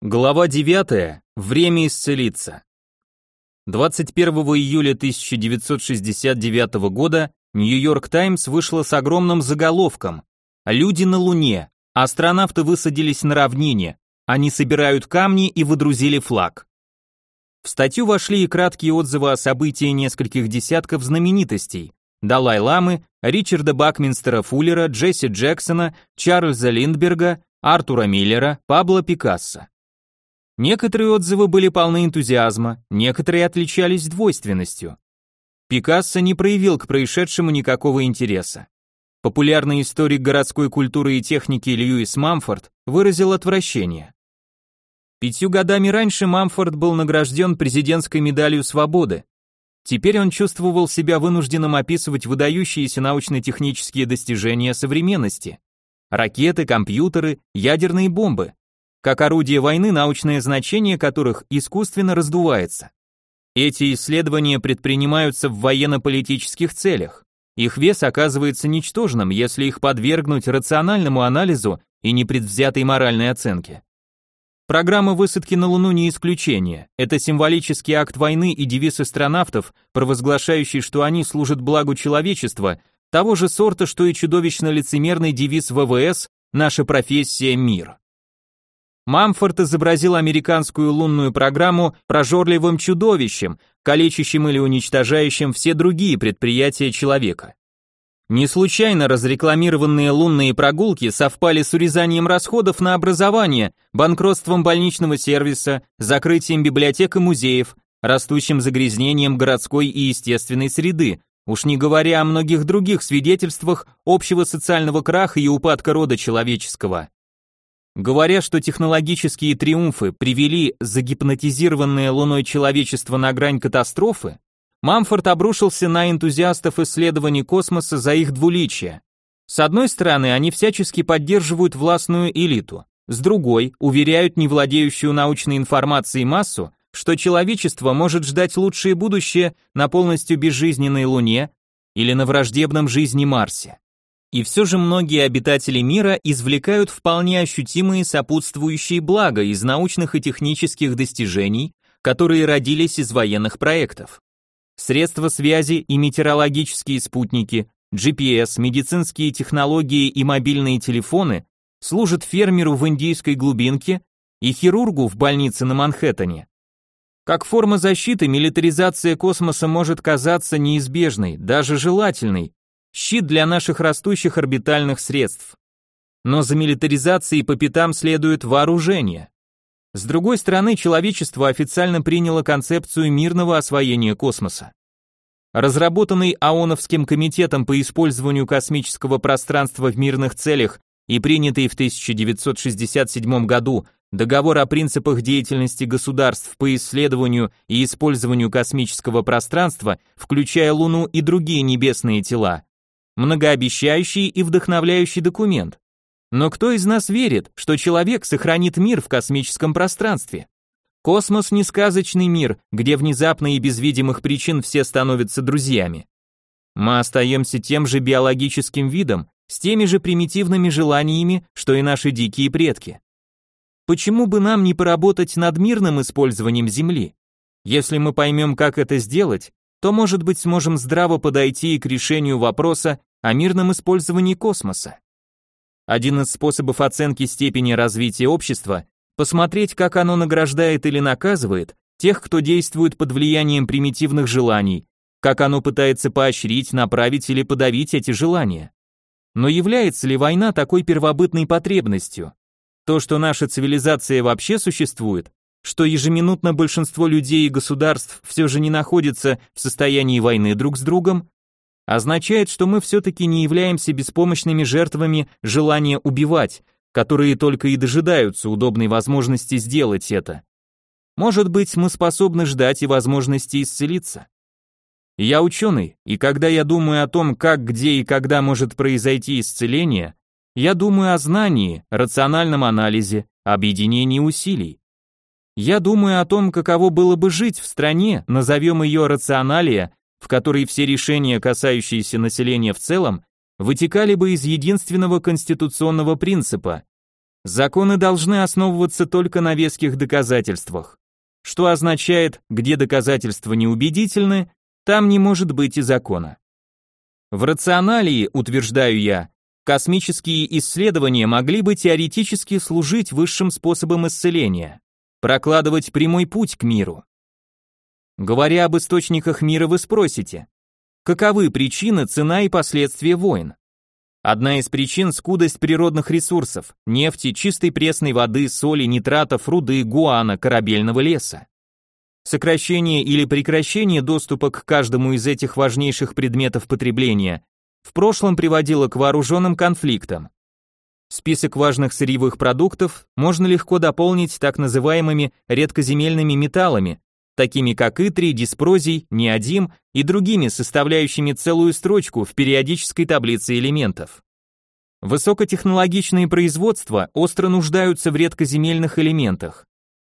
Глава 9. Время исцелиться. 21 июля 1969 года Нью-Йорк Таймс вышла с огромным заголовком «Люди на Луне. Астронавты высадились на равнине. Они собирают камни и выдрузили флаг». В статью вошли и краткие отзывы о событии нескольких десятков знаменитостей Далай-Ламы, Ричарда Бакминстера Фуллера, Джесси Джексона, Чарльза Линдберга, Артура Миллера, Пабло Пикассо. Некоторые отзывы были полны энтузиазма, некоторые отличались двойственностью. Пикассо не проявил к происшедшему никакого интереса. Популярный историк городской культуры и техники Льюис Мамфорд выразил отвращение. Пятью годами раньше Мамфорд был награжден президентской медалью свободы. Теперь он чувствовал себя вынужденным описывать выдающиеся научно-технические достижения современности. Ракеты, компьютеры, ядерные бомбы как орудие войны, научное значение которых искусственно раздувается. Эти исследования предпринимаются в военно-политических целях. Их вес оказывается ничтожным, если их подвергнуть рациональному анализу и непредвзятой моральной оценке. Программа высадки на Луну не исключение. Это символический акт войны и девиз астронавтов, провозглашающий, что они служат благу человечества, того же сорта, что и чудовищно лицемерный девиз ВВС «Наша профессия – мир». Мамфорд изобразил американскую лунную программу прожорливым чудовищем, калечащим или уничтожающим все другие предприятия человека. Не случайно разрекламированные лунные прогулки совпали с урезанием расходов на образование, банкротством больничного сервиса, закрытием библиотек и музеев, растущим загрязнением городской и естественной среды, уж не говоря о многих других свидетельствах общего социального краха и упадка рода человеческого. Говоря, что технологические триумфы привели загипнотизированное Луной человечество на грань катастрофы, Мамфорд обрушился на энтузиастов исследований космоса за их двуличие. С одной стороны, они всячески поддерживают властную элиту, с другой, уверяют не владеющую научной информацией массу, что человечество может ждать лучшее будущее на полностью безжизненной Луне или на враждебном жизни Марсе. И все же многие обитатели мира извлекают вполне ощутимые сопутствующие блага из научных и технических достижений, которые родились из военных проектов. Средства связи и метеорологические спутники, GPS, медицинские технологии и мобильные телефоны служат фермеру в индийской глубинке и хирургу в больнице на Манхэттене. Как форма защиты милитаризация космоса может казаться неизбежной, даже желательной, щит для наших растущих орбитальных средств. Но за милитаризацией по пятам следует вооружение. С другой стороны, человечество официально приняло концепцию мирного освоения космоса. Разработанный ООНовским комитетом по использованию космического пространства в мирных целях и принятый в 1967 году договор о принципах деятельности государств по исследованию и использованию космического пространства, включая Луну и другие небесные тела, многообещающий и вдохновляющий документ. Но кто из нас верит, что человек сохранит мир в космическом пространстве? Космос не сказочный мир, где внезапно и без видимых причин все становятся друзьями. Мы остаемся тем же биологическим видом, с теми же примитивными желаниями, что и наши дикие предки. Почему бы нам не поработать над мирным использованием Земли? Если мы поймем, как это сделать, то, может быть, сможем здраво подойти и к решению вопроса о мирном использовании космоса. Один из способов оценки степени развития общества – посмотреть, как оно награждает или наказывает тех, кто действует под влиянием примитивных желаний, как оно пытается поощрить, направить или подавить эти желания. Но является ли война такой первобытной потребностью? То, что наша цивилизация вообще существует, что ежеминутно большинство людей и государств все же не находится в состоянии войны друг с другом, означает, что мы все-таки не являемся беспомощными жертвами желания убивать, которые только и дожидаются удобной возможности сделать это. Может быть, мы способны ждать и возможности исцелиться. Я ученый, и когда я думаю о том, как, где и когда может произойти исцеление, я думаю о знании, рациональном анализе, объединении усилий. Я думаю о том, каково было бы жить в стране, назовем ее рационалия, в которой все решения, касающиеся населения в целом, вытекали бы из единственного конституционного принципа Законы должны основываться только на веских доказательствах. Что означает, где доказательства неубедительны, там не может быть и закона. В рационалии, утверждаю я, космические исследования могли бы теоретически служить высшим способом исцеления, прокладывать прямой путь к миру. Говоря об источниках мира, вы спросите, каковы причины, цена и последствия войн? Одна из причин – скудость природных ресурсов – нефти, чистой пресной воды, соли, нитратов, руды, гуана, корабельного леса. Сокращение или прекращение доступа к каждому из этих важнейших предметов потребления в прошлом приводило к вооруженным конфликтам. Список важных сырьевых продуктов можно легко дополнить так называемыми редкоземельными металлами, такими как итрий, диспрозий, неодим и другими составляющими целую строчку в периодической таблице элементов. Высокотехнологичные производства остро нуждаются в редкоземельных элементах.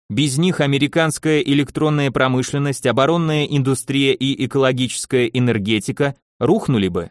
Без них американская электронная промышленность, оборонная индустрия и экологическая энергетика рухнули бы.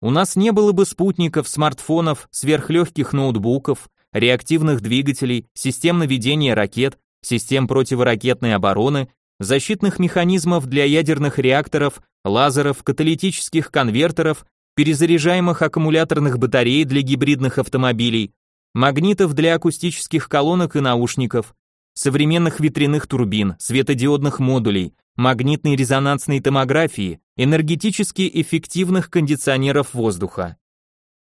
У нас не было бы спутников, смартфонов, сверхлегких ноутбуков, реактивных двигателей, систем наведения ракет, систем противоракетной обороны, защитных механизмов для ядерных реакторов, лазеров, каталитических конвертеров, перезаряжаемых аккумуляторных батарей для гибридных автомобилей, магнитов для акустических колонок и наушников, современных ветряных турбин, светодиодных модулей, магнитной резонансной томографии, энергетически эффективных кондиционеров воздуха.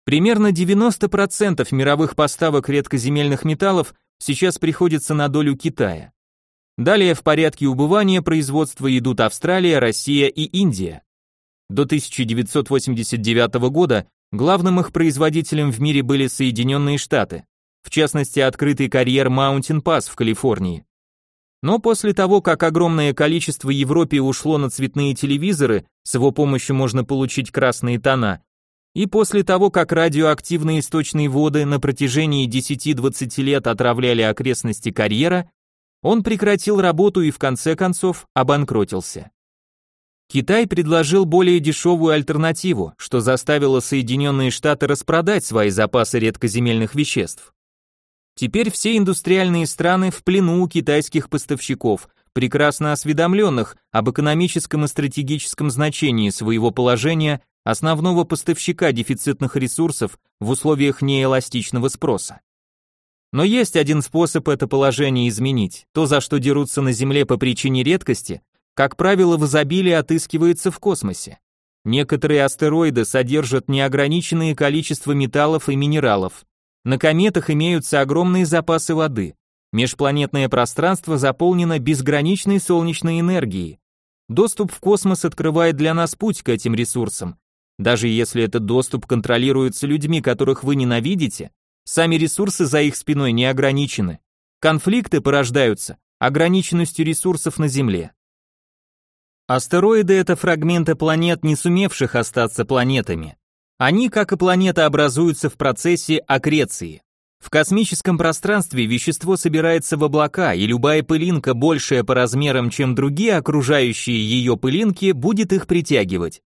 Примерно 90% мировых поставок редкоземельных металлов сейчас приходится на долю Китая. Далее в порядке убывания производства идут Австралия, Россия и Индия. До 1989 года главным их производителем в мире были Соединенные Штаты, в частности открытый карьер Mountain Pass в Калифорнии. Но после того, как огромное количество Европе ушло на цветные телевизоры, с его помощью можно получить красные тона, и после того, как радиоактивные источные воды на протяжении 10-20 лет отравляли окрестности карьера, он прекратил работу и в конце концов обанкротился. Китай предложил более дешевую альтернативу, что заставило Соединенные Штаты распродать свои запасы редкоземельных веществ. Теперь все индустриальные страны в плену у китайских поставщиков, прекрасно осведомленных об экономическом и стратегическом значении своего положения основного поставщика дефицитных ресурсов в условиях неэластичного спроса. Но есть один способ это положение изменить. То, за что дерутся на Земле по причине редкости, как правило, в изобилии отыскивается в космосе. Некоторые астероиды содержат неограниченное количество металлов и минералов. На кометах имеются огромные запасы воды. Межпланетное пространство заполнено безграничной солнечной энергией. Доступ в космос открывает для нас путь к этим ресурсам. Даже если этот доступ контролируется людьми, которых вы ненавидите, Сами ресурсы за их спиной не ограничены. Конфликты порождаются ограниченностью ресурсов на Земле. Астероиды это фрагменты планет, не сумевших остаться планетами. Они, как и планета, образуются в процессе аккреции. В космическом пространстве вещество собирается в облака, и любая пылинка, большая по размерам, чем другие окружающие ее пылинки, будет их притягивать.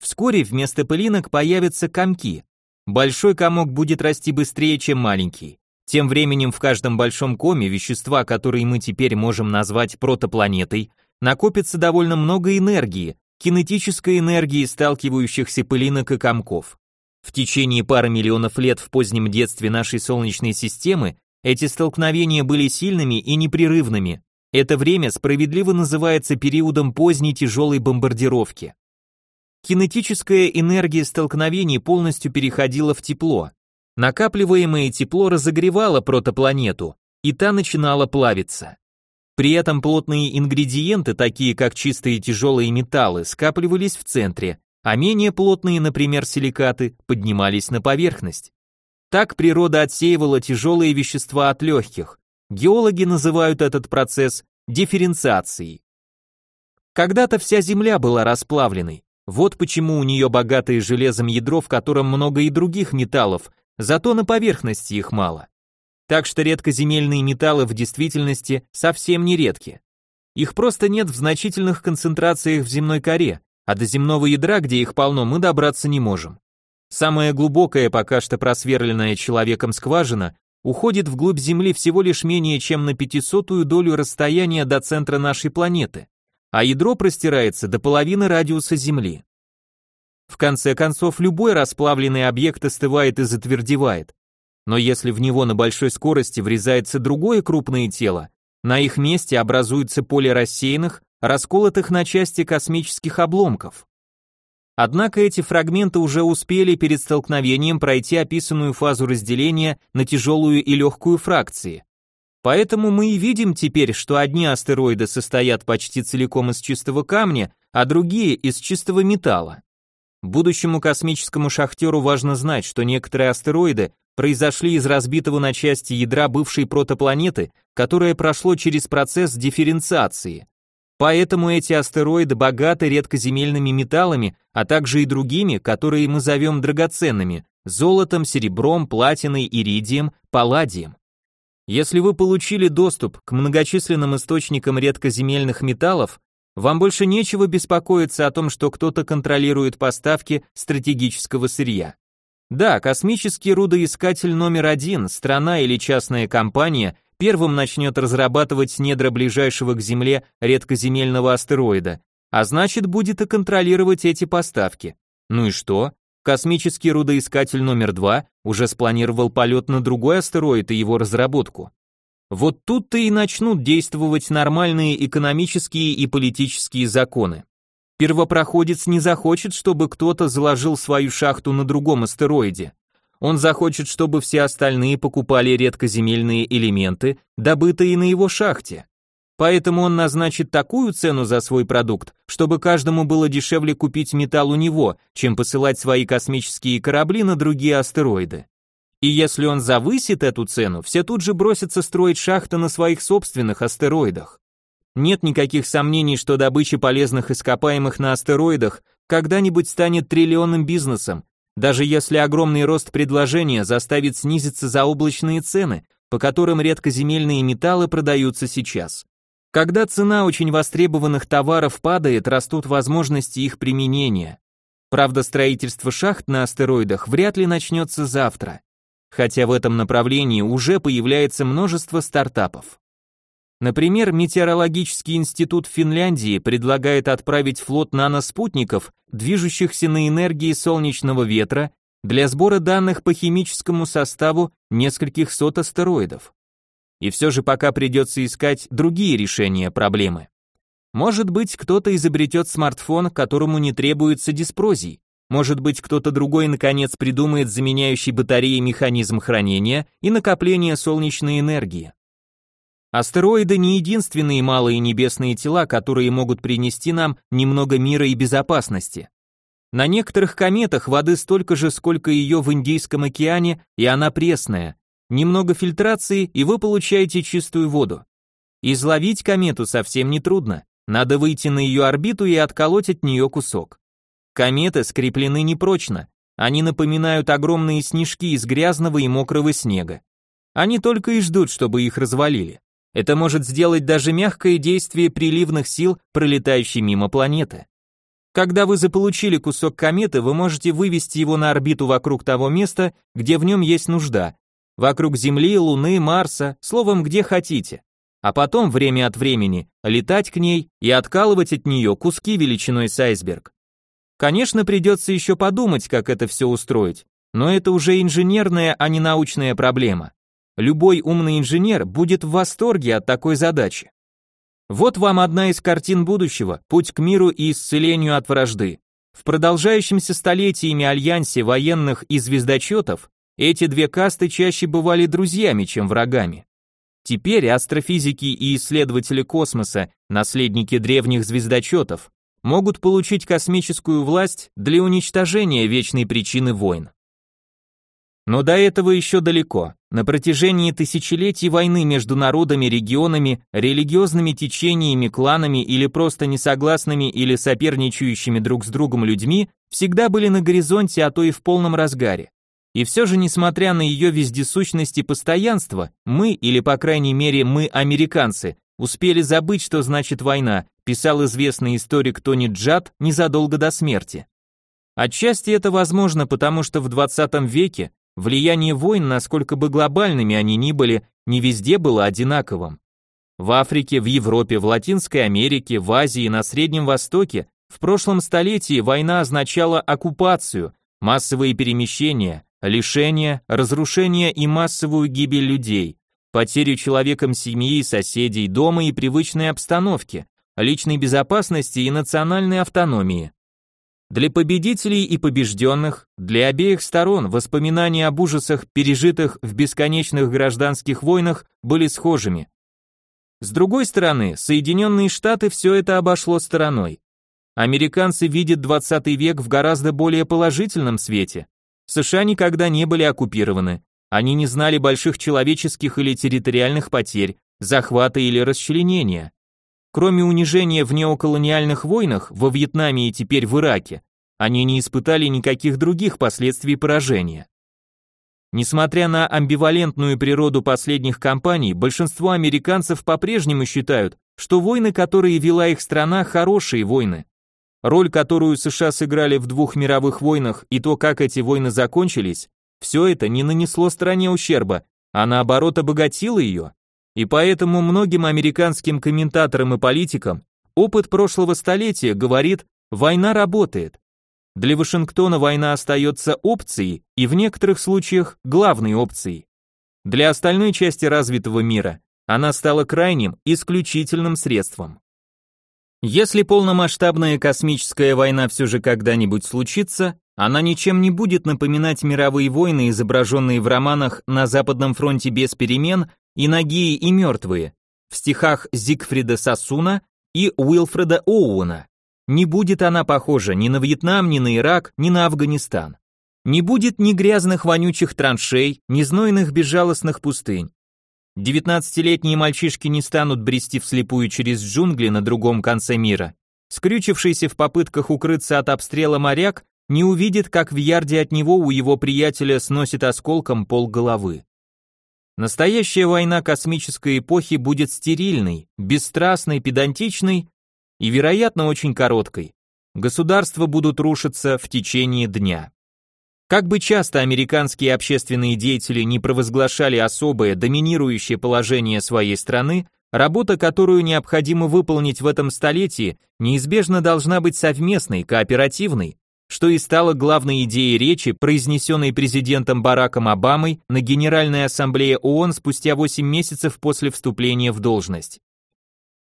Вскоре вместо пылинок появятся комки. Большой комок будет расти быстрее, чем маленький. Тем временем в каждом большом коме вещества, которые мы теперь можем назвать протопланетой, накопится довольно много энергии, кинетической энергии сталкивающихся пылинок и комков. В течение пары миллионов лет в позднем детстве нашей Солнечной системы эти столкновения были сильными и непрерывными. Это время справедливо называется периодом поздней тяжелой бомбардировки. Кинетическая энергия столкновений полностью переходила в тепло. Накапливаемое тепло разогревало протопланету, и та начинала плавиться. При этом плотные ингредиенты, такие как чистые тяжелые металлы, скапливались в центре, а менее плотные, например, силикаты, поднимались на поверхность. Так природа отсеивала тяжелые вещества от легких. Геологи называют этот процесс дифференциацией. Когда-то вся Земля была расплавленной, вот почему у нее богатое железом ядро, в котором много и других металлов, зато на поверхности их мало. Так что редкоземельные металлы в действительности совсем не редки. Их просто нет в значительных концентрациях в земной коре, а до земного ядра, где их полно, мы добраться не можем. Самая глубокая пока что просверленная человеком скважина уходит вглубь Земли всего лишь менее чем на пятисотую долю расстояния до центра нашей планеты, а ядро простирается до половины радиуса Земли. В конце концов, любой расплавленный объект остывает и затвердевает. Но если в него на большой скорости врезается другое крупное тело, на их месте образуется поле рассеянных, расколотых на части космических обломков. Однако эти фрагменты уже успели перед столкновением пройти описанную фазу разделения на тяжелую и легкую фракции. Поэтому мы и видим теперь, что одни астероиды состоят почти целиком из чистого камня, а другие из чистого металла. Будущему космическому шахтеру важно знать, что некоторые астероиды произошли из разбитого на части ядра бывшей протопланеты, которое прошло через процесс дифференциации. Поэтому эти астероиды богаты редкоземельными металлами, а также и другими, которые мы зовем драгоценными – золотом, серебром, платиной, иридием, палладием. Если вы получили доступ к многочисленным источникам редкоземельных металлов, вам больше нечего беспокоиться о том, что кто-то контролирует поставки стратегического сырья. Да, космический рудоискатель номер один, страна или частная компания, первым начнет разрабатывать недра ближайшего к Земле редкоземельного астероида, а значит будет и контролировать эти поставки. Ну и что? Космический рудоискатель номер два уже спланировал полет на другой астероид и его разработку. Вот тут-то и начнут действовать нормальные экономические и политические законы. Первопроходец не захочет, чтобы кто-то заложил свою шахту на другом астероиде. Он захочет, чтобы все остальные покупали редкоземельные элементы, добытые на его шахте. Поэтому он назначит такую цену за свой продукт, чтобы каждому было дешевле купить металл у него, чем посылать свои космические корабли на другие астероиды. И если он завысит эту цену, все тут же бросятся строить шахты на своих собственных астероидах. Нет никаких сомнений, что добыча полезных ископаемых на астероидах когда-нибудь станет триллионным бизнесом, даже если огромный рост предложения заставит снизиться заоблачные цены, по которым редкоземельные металлы продаются сейчас. Когда цена очень востребованных товаров падает, растут возможности их применения. Правда, строительство шахт на астероидах вряд ли начнется завтра хотя в этом направлении уже появляется множество стартапов. Например, Метеорологический институт Финляндии предлагает отправить флот наноспутников, движущихся на энергии солнечного ветра, для сбора данных по химическому составу нескольких сот астероидов. И все же пока придется искать другие решения проблемы. Может быть, кто-то изобретет смартфон, которому не требуется диспрозий, может быть, кто-то другой наконец придумает заменяющий батареи механизм хранения и накопления солнечной энергии. Астероиды не единственные малые небесные тела, которые могут принести нам немного мира и безопасности. На некоторых кометах воды столько же, сколько ее в Индийском океане, и она пресная. Немного фильтрации, и вы получаете чистую воду. Изловить комету совсем не трудно. Надо выйти на ее орбиту и отколоть от нее кусок. Кометы скреплены непрочно, они напоминают огромные снежки из грязного и мокрого снега. Они только и ждут, чтобы их развалили. Это может сделать даже мягкое действие приливных сил, пролетающей мимо планеты. Когда вы заполучили кусок кометы, вы можете вывести его на орбиту вокруг того места, где в нем есть нужда. Вокруг Земли, Луны, Марса, словом, где хотите. А потом, время от времени, летать к ней и откалывать от нее куски величиной с айсберг. Конечно, придется еще подумать, как это все устроить, но это уже инженерная, а не научная проблема. Любой умный инженер будет в восторге от такой задачи. Вот вам одна из картин будущего, путь к миру и исцелению от вражды. В продолжающемся столетиями альянсе военных и звездочетов эти две касты чаще бывали друзьями, чем врагами. Теперь астрофизики и исследователи космоса, наследники древних звездочетов, могут получить космическую власть для уничтожения вечной причины войн. Но до этого еще далеко. На протяжении тысячелетий войны между народами, регионами, религиозными течениями, кланами или просто несогласными или соперничающими друг с другом людьми всегда были на горизонте, а то и в полном разгаре. И все же, несмотря на ее вездесущность и постоянство, мы, или по крайней мере мы, американцы, успели забыть, что значит война, писал известный историк Тони Джад незадолго до смерти. Отчасти это возможно, потому что в 20 веке влияние войн, насколько бы глобальными они ни были, не везде было одинаковым. В Африке, в Европе, в Латинской Америке, в Азии, на Среднем Востоке в прошлом столетии война означала оккупацию, массовые перемещения, лишения, разрушение и массовую гибель людей, потерю человеком семьи, соседей, дома и привычной обстановки, личной безопасности и национальной автономии. Для победителей и побежденных, для обеих сторон воспоминания об ужасах, пережитых в бесконечных гражданских войнах, были схожими. С другой стороны, Соединенные Штаты все это обошло стороной. Американцы видят 20 век в гораздо более положительном свете. США никогда не были оккупированы. Они не знали больших человеческих или территориальных потерь, захвата или расчленения. Кроме унижения в неоколониальных войнах во Вьетнаме и теперь в Ираке, они не испытали никаких других последствий поражения. Несмотря на амбивалентную природу последних кампаний, большинство американцев по-прежнему считают, что войны, которые вела их страна, хорошие войны. Роль, которую США сыграли в двух мировых войнах и то, как эти войны закончились, все это не нанесло стране ущерба, а наоборот обогатило ее. И поэтому многим американским комментаторам и политикам опыт прошлого столетия говорит, война работает. Для Вашингтона война остается опцией и в некоторых случаях главной опцией. Для остальной части развитого мира она стала крайним, исключительным средством. Если полномасштабная космическая война все же когда-нибудь случится, она ничем не будет напоминать мировые войны, изображенные в романах «На Западном фронте без перемен» и «Нагие и мертвые» в стихах Зигфрида Сассуна и Уилфреда Оуэна. Не будет она похожа ни на Вьетнам, ни на Ирак, ни на Афганистан. Не будет ни грязных вонючих траншей, ни знойных безжалостных пустынь. Девятнадцатилетние мальчишки не станут брести вслепую через джунгли на другом конце мира. Скрючившийся в попытках укрыться от обстрела моряк не увидит, как в ярде от него у его приятеля сносит осколком пол головы. Настоящая война космической эпохи будет стерильной, бесстрастной, педантичной и, вероятно, очень короткой. Государства будут рушиться в течение дня. Как бы часто американские общественные деятели не провозглашали особое доминирующее положение своей страны, работа, которую необходимо выполнить в этом столетии, неизбежно должна быть совместной, кооперативной, что и стало главной идеей речи, произнесенной президентом Бараком Обамой на Генеральной Ассамблее ООН спустя 8 месяцев после вступления в должность.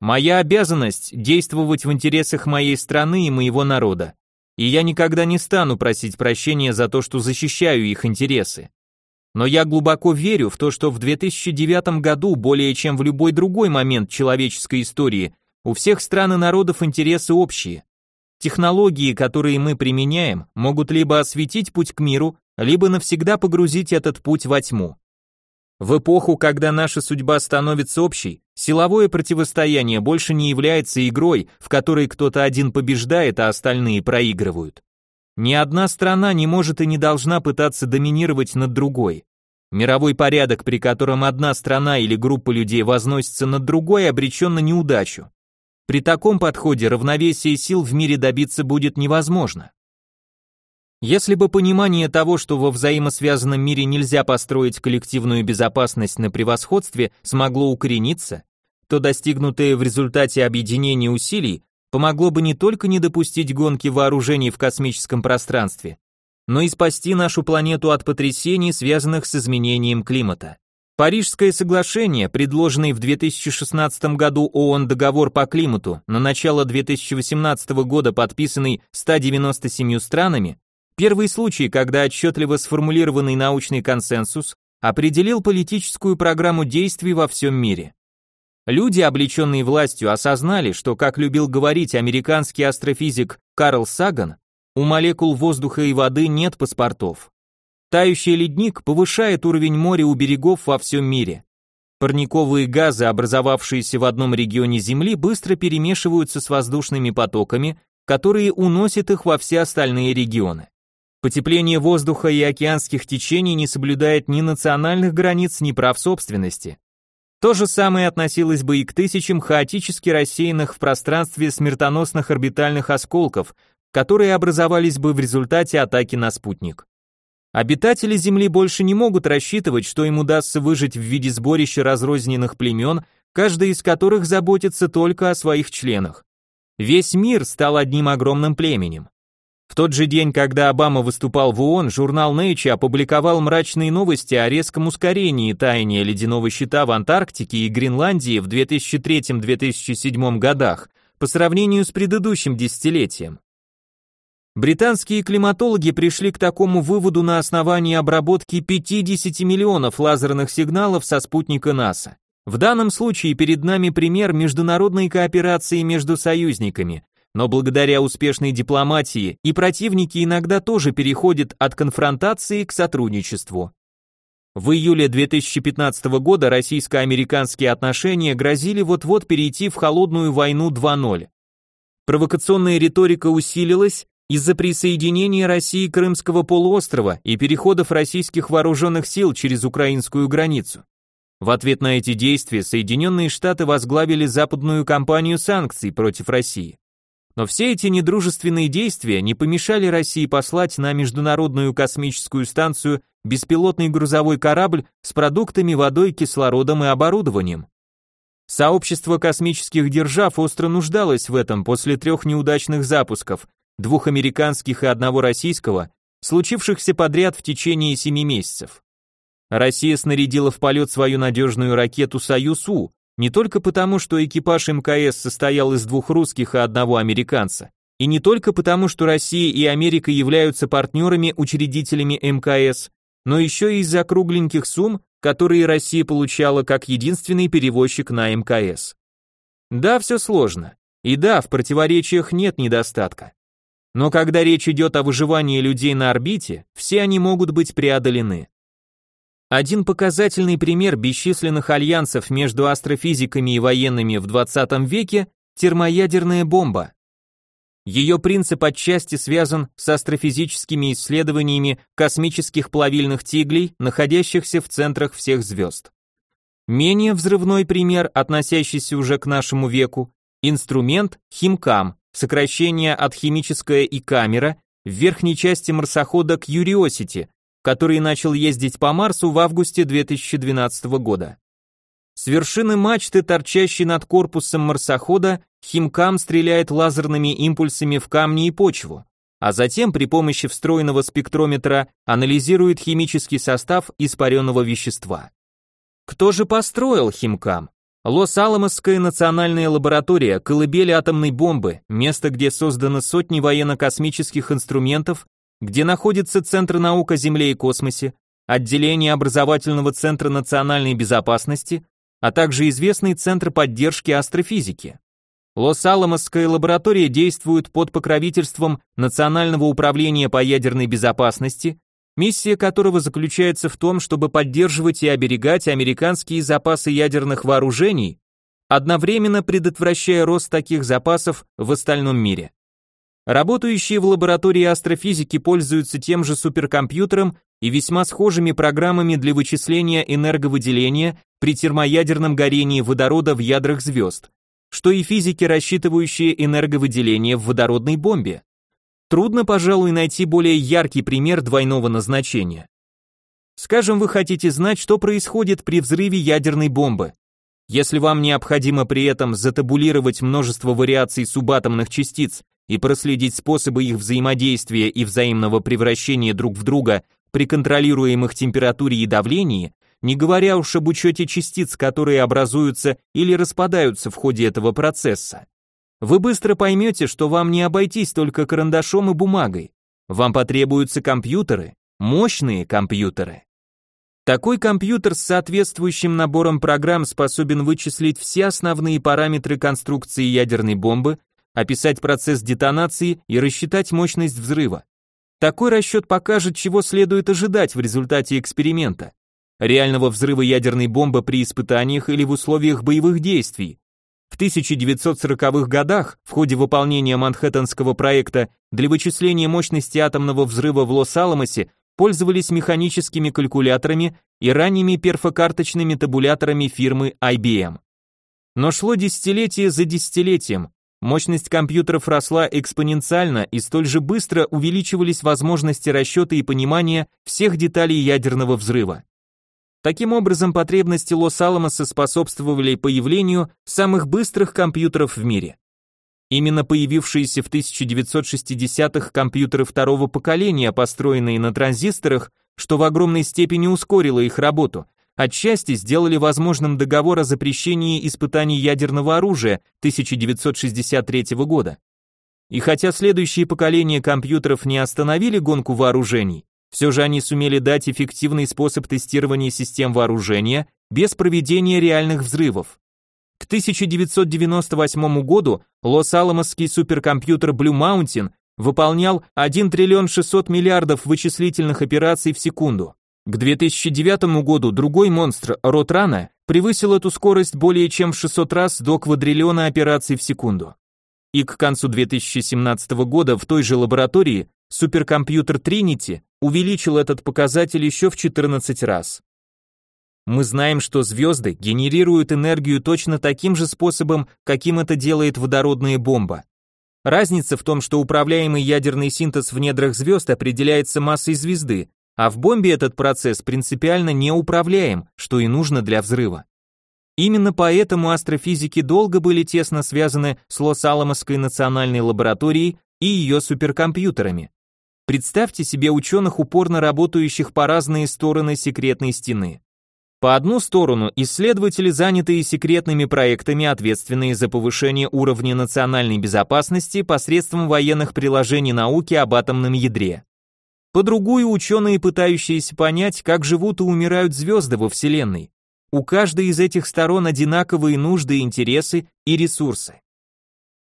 Моя обязанность действовать в интересах моей страны и моего народа и я никогда не стану просить прощения за то, что защищаю их интересы. Но я глубоко верю в то, что в 2009 году, более чем в любой другой момент человеческой истории, у всех стран и народов интересы общие. Технологии, которые мы применяем, могут либо осветить путь к миру, либо навсегда погрузить этот путь во тьму. В эпоху, когда наша судьба становится общей, силовое противостояние больше не является игрой, в которой кто-то один побеждает, а остальные проигрывают. Ни одна страна не может и не должна пытаться доминировать над другой. Мировой порядок, при котором одна страна или группа людей возносится над другой, обречен на неудачу. При таком подходе равновесие сил в мире добиться будет невозможно. Если бы понимание того, что во взаимосвязанном мире нельзя построить коллективную безопасность на превосходстве, смогло укорениться, то достигнутое в результате объединения усилий помогло бы не только не допустить гонки вооружений в космическом пространстве, но и спасти нашу планету от потрясений, связанных с изменением климата. Парижское соглашение, предложенный в 2016 году ООН договор по климату, на начало 2018 года подписанный 197 странами, Первый случай, когда отчетливо сформулированный научный консенсус определил политическую программу действий во всем мире. Люди, облеченные властью, осознали, что, как любил говорить американский астрофизик Карл Саган, у молекул воздуха и воды нет паспортов. Тающий ледник повышает уровень моря у берегов во всем мире. Парниковые газы, образовавшиеся в одном регионе Земли, быстро перемешиваются с воздушными потоками, которые уносят их во все остальные регионы. Потепление воздуха и океанских течений не соблюдает ни национальных границ, ни прав собственности. То же самое относилось бы и к тысячам хаотически рассеянных в пространстве смертоносных орбитальных осколков, которые образовались бы в результате атаки на спутник. Обитатели Земли больше не могут рассчитывать, что им удастся выжить в виде сборища разрозненных племен, каждый из которых заботится только о своих членах. Весь мир стал одним огромным племенем. В тот же день, когда Обама выступал в ООН, журнал Nature опубликовал мрачные новости о резком ускорении таяния ледяного щита в Антарктике и Гренландии в 2003-2007 годах по сравнению с предыдущим десятилетием. Британские климатологи пришли к такому выводу на основании обработки 50 миллионов лазерных сигналов со спутника НАСА. В данном случае перед нами пример международной кооперации между союзниками, но благодаря успешной дипломатии и противники иногда тоже переходят от конфронтации к сотрудничеству. В июле 2015 года российско-американские отношения грозили вот-вот перейти в холодную войну 2.0. Провокационная риторика усилилась, из-за присоединения России Крымского полуострова и переходов российских вооруженных сил через украинскую границу. В ответ на эти действия Соединенные Штаты возглавили западную кампанию санкций против России. Но все эти недружественные действия не помешали России послать на Международную космическую станцию беспилотный грузовой корабль с продуктами, водой, кислородом и оборудованием. Сообщество космических держав остро нуждалось в этом после трех неудачных запусков, двух американских и одного российского, случившихся подряд в течение семи месяцев. Россия снарядила в полет свою надежную ракету «Союз-У», не только потому, что экипаж МКС состоял из двух русских и одного американца, и не только потому, что Россия и Америка являются партнерами-учредителями МКС, но еще и из-за кругленьких сумм, которые Россия получала как единственный перевозчик на МКС. Да, все сложно. И да, в противоречиях нет недостатка. Но когда речь идет о выживании людей на орбите, все они могут быть преодолены. Один показательный пример бесчисленных альянсов между астрофизиками и военными в 20 веке – термоядерная бомба. Ее принцип отчасти связан с астрофизическими исследованиями космических плавильных тиглей, находящихся в центрах всех звезд. Менее взрывной пример, относящийся уже к нашему веку, инструмент Химкам, сокращение от химическая и камера в верхней части марсохода Curiosity, который начал ездить по Марсу в августе 2012 года. С вершины мачты, торчащей над корпусом марсохода, Химкам стреляет лазерными импульсами в камни и почву, а затем при помощи встроенного спектрометра анализирует химический состав испаренного вещества. Кто же построил Химкам? Лос-Аламосская национальная лаборатория, колыбель атомной бомбы, место, где созданы сотни военно-космических инструментов, где находится Центр наук о Земле и космосе, отделение образовательного центра национальной безопасности, а также известный Центр поддержки астрофизики. Лос-Аламосская лаборатория действует под покровительством Национального управления по ядерной безопасности, миссия которого заключается в том, чтобы поддерживать и оберегать американские запасы ядерных вооружений, одновременно предотвращая рост таких запасов в остальном мире. Работающие в лаборатории астрофизики пользуются тем же суперкомпьютером и весьма схожими программами для вычисления энерговыделения при термоядерном горении водорода в ядрах звезд, что и физики, рассчитывающие энерговыделение в водородной бомбе. Трудно, пожалуй, найти более яркий пример двойного назначения. Скажем, вы хотите знать, что происходит при взрыве ядерной бомбы. Если вам необходимо при этом затабулировать множество вариаций субатомных частиц и проследить способы их взаимодействия и взаимного превращения друг в друга при контролируемых температуре и давлении, не говоря уж об учете частиц, которые образуются или распадаются в ходе этого процесса, вы быстро поймете, что вам не обойтись только карандашом и бумагой. Вам потребуются компьютеры, мощные компьютеры. Такой компьютер с соответствующим набором программ способен вычислить все основные параметры конструкции ядерной бомбы, описать процесс детонации и рассчитать мощность взрыва. Такой расчет покажет, чего следует ожидать в результате эксперимента. Реального взрыва ядерной бомбы при испытаниях или в условиях боевых действий, в 1940-х годах в ходе выполнения Манхэттенского проекта для вычисления мощности атомного взрыва в Лос-Аламосе пользовались механическими калькуляторами и ранними перфокарточными табуляторами фирмы IBM. Но шло десятилетие за десятилетием, мощность компьютеров росла экспоненциально и столь же быстро увеличивались возможности расчета и понимания всех деталей ядерного взрыва. Таким образом, потребности Лос-Аламоса способствовали появлению самых быстрых компьютеров в мире. Именно появившиеся в 1960-х компьютеры второго поколения, построенные на транзисторах, что в огромной степени ускорило их работу, отчасти сделали возможным договор о запрещении испытаний ядерного оружия 1963 года. И хотя следующие поколения компьютеров не остановили гонку вооружений, все же они сумели дать эффективный способ тестирования систем вооружения без проведения реальных взрывов. К 1998 году Лос-Аламосский суперкомпьютер Blue Mountain выполнял 1 триллион 600 миллиардов вычислительных операций в секунду. К 2009 году другой монстр Ротрана превысил эту скорость более чем в 600 раз до квадриллиона операций в секунду. И к концу 2017 года в той же лаборатории суперкомпьютер Trinity увеличил этот показатель еще в 14 раз. Мы знаем, что звезды генерируют энергию точно таким же способом, каким это делает водородная бомба. Разница в том, что управляемый ядерный синтез в недрах звезд определяется массой звезды, а в бомбе этот процесс принципиально неуправляем, что и нужно для взрыва. Именно поэтому астрофизики долго были тесно связаны с Лос-Аламосской национальной лабораторией и ее суперкомпьютерами. Представьте себе ученых, упорно работающих по разные стороны секретной стены. По одну сторону исследователи, занятые секретными проектами, ответственные за повышение уровня национальной безопасности посредством военных приложений науки об атомном ядре. По другую ученые, пытающиеся понять, как живут и умирают звезды во Вселенной. У каждой из этих сторон одинаковые нужды, интересы и ресурсы.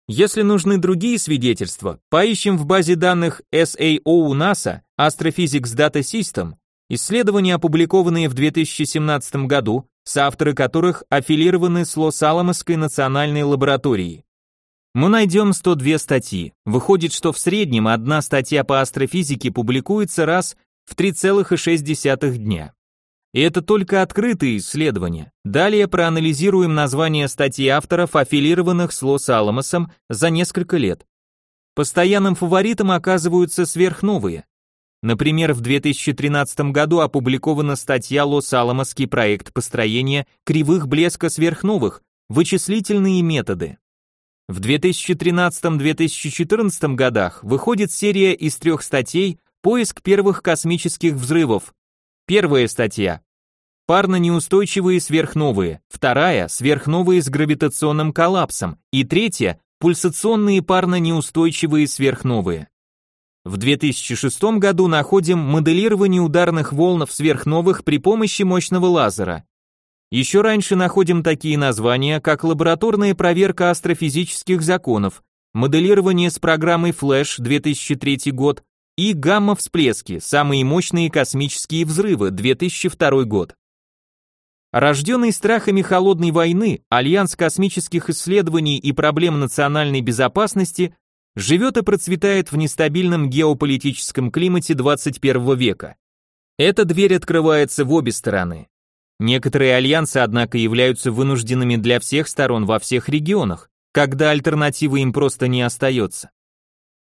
Если нужны другие свидетельства, поищем в базе данных SAO NASA Astrophysics Data System исследования, опубликованные в 2017 году, соавторы которых аффилированы с Лос-Аламосской национальной лабораторией. Мы найдем 102 статьи. Выходит, что в среднем одна статья по астрофизике публикуется раз в 3,6 дня. И это только открытые исследования. Далее проанализируем названия статей авторов, аффилированных с Лос-Аламосом за несколько лет. Постоянным фаворитом оказываются сверхновые. Например, в 2013 году опубликована статья «Лос-Аламосский проект построения кривых блеска сверхновых. Вычислительные методы». В 2013-2014 годах выходит серия из трех статей «Поиск первых космических взрывов». Первая статья парно-неустойчивые сверхновые, вторая – сверхновые с гравитационным коллапсом и третья – пульсационные парно-неустойчивые сверхновые. В 2006 году находим моделирование ударных волн в сверхновых при помощи мощного лазера. Еще раньше находим такие названия, как лабораторная проверка астрофизических законов, моделирование с программой Flash 2003 год и гамма-всплески, самые мощные космические взрывы 2002 год. Рожденный страхами холодной войны, Альянс космических исследований и проблем национальной безопасности живет и процветает в нестабильном геополитическом климате 21 века. Эта дверь открывается в обе стороны. Некоторые альянсы, однако, являются вынужденными для всех сторон во всех регионах, когда альтернативы им просто не остается.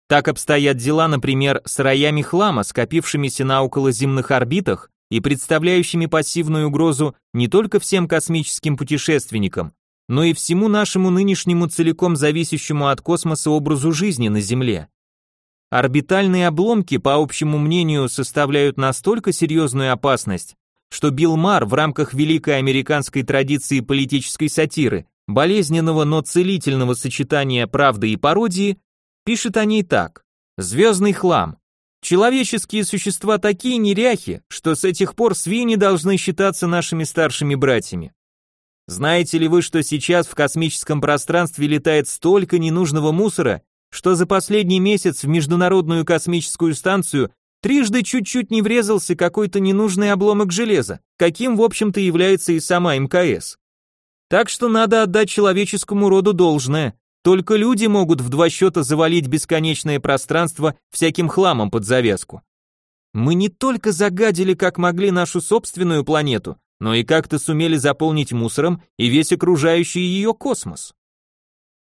Так обстоят дела, например, с роями хлама, скопившимися на околоземных орбитах и представляющими пассивную угрозу не только всем космическим путешественникам, но и всему нашему нынешнему целиком зависящему от космоса образу жизни на Земле. Орбитальные обломки, по общему мнению, составляют настолько серьезную опасность, что Билл Мар в рамках великой американской традиции политической сатиры, болезненного, но целительного сочетания правды и пародии, пишет о ней так. «Звездный хлам. Человеческие существа такие неряхи, что с этих пор свиньи должны считаться нашими старшими братьями. Знаете ли вы, что сейчас в космическом пространстве летает столько ненужного мусора, что за последний месяц в Международную космическую станцию Трижды чуть-чуть не врезался какой-то ненужный обломок железа, каким, в общем-то, является и сама МКС. Так что надо отдать человеческому роду должное. Только люди могут в два счета завалить бесконечное пространство всяким хламом под завязку. Мы не только загадили, как могли, нашу собственную планету, но и как-то сумели заполнить мусором и весь окружающий ее космос.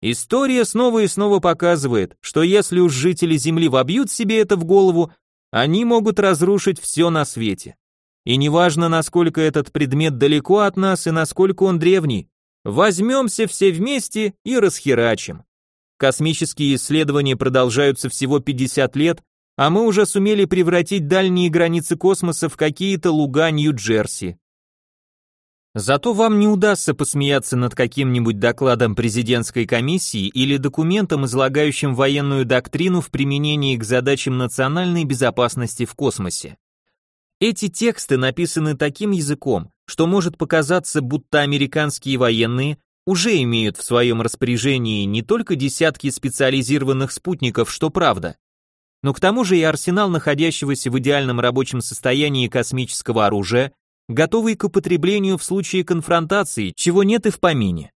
История снова и снова показывает, что если уж жители Земли вобьют себе это в голову, они могут разрушить все на свете. И неважно, насколько этот предмет далеко от нас и насколько он древний, возьмемся все вместе и расхерачим. Космические исследования продолжаются всего 50 лет, а мы уже сумели превратить дальние границы космоса в какие-то луга Нью-Джерси. Зато вам не удастся посмеяться над каким-нибудь докладом президентской комиссии или документом, излагающим военную доктрину в применении к задачам национальной безопасности в космосе. Эти тексты написаны таким языком, что может показаться, будто американские военные уже имеют в своем распоряжении не только десятки специализированных спутников, что правда, но к тому же и арсенал находящегося в идеальном рабочем состоянии космического оружия, готовый к употреблению в случае конфронтации, чего нет и в помине.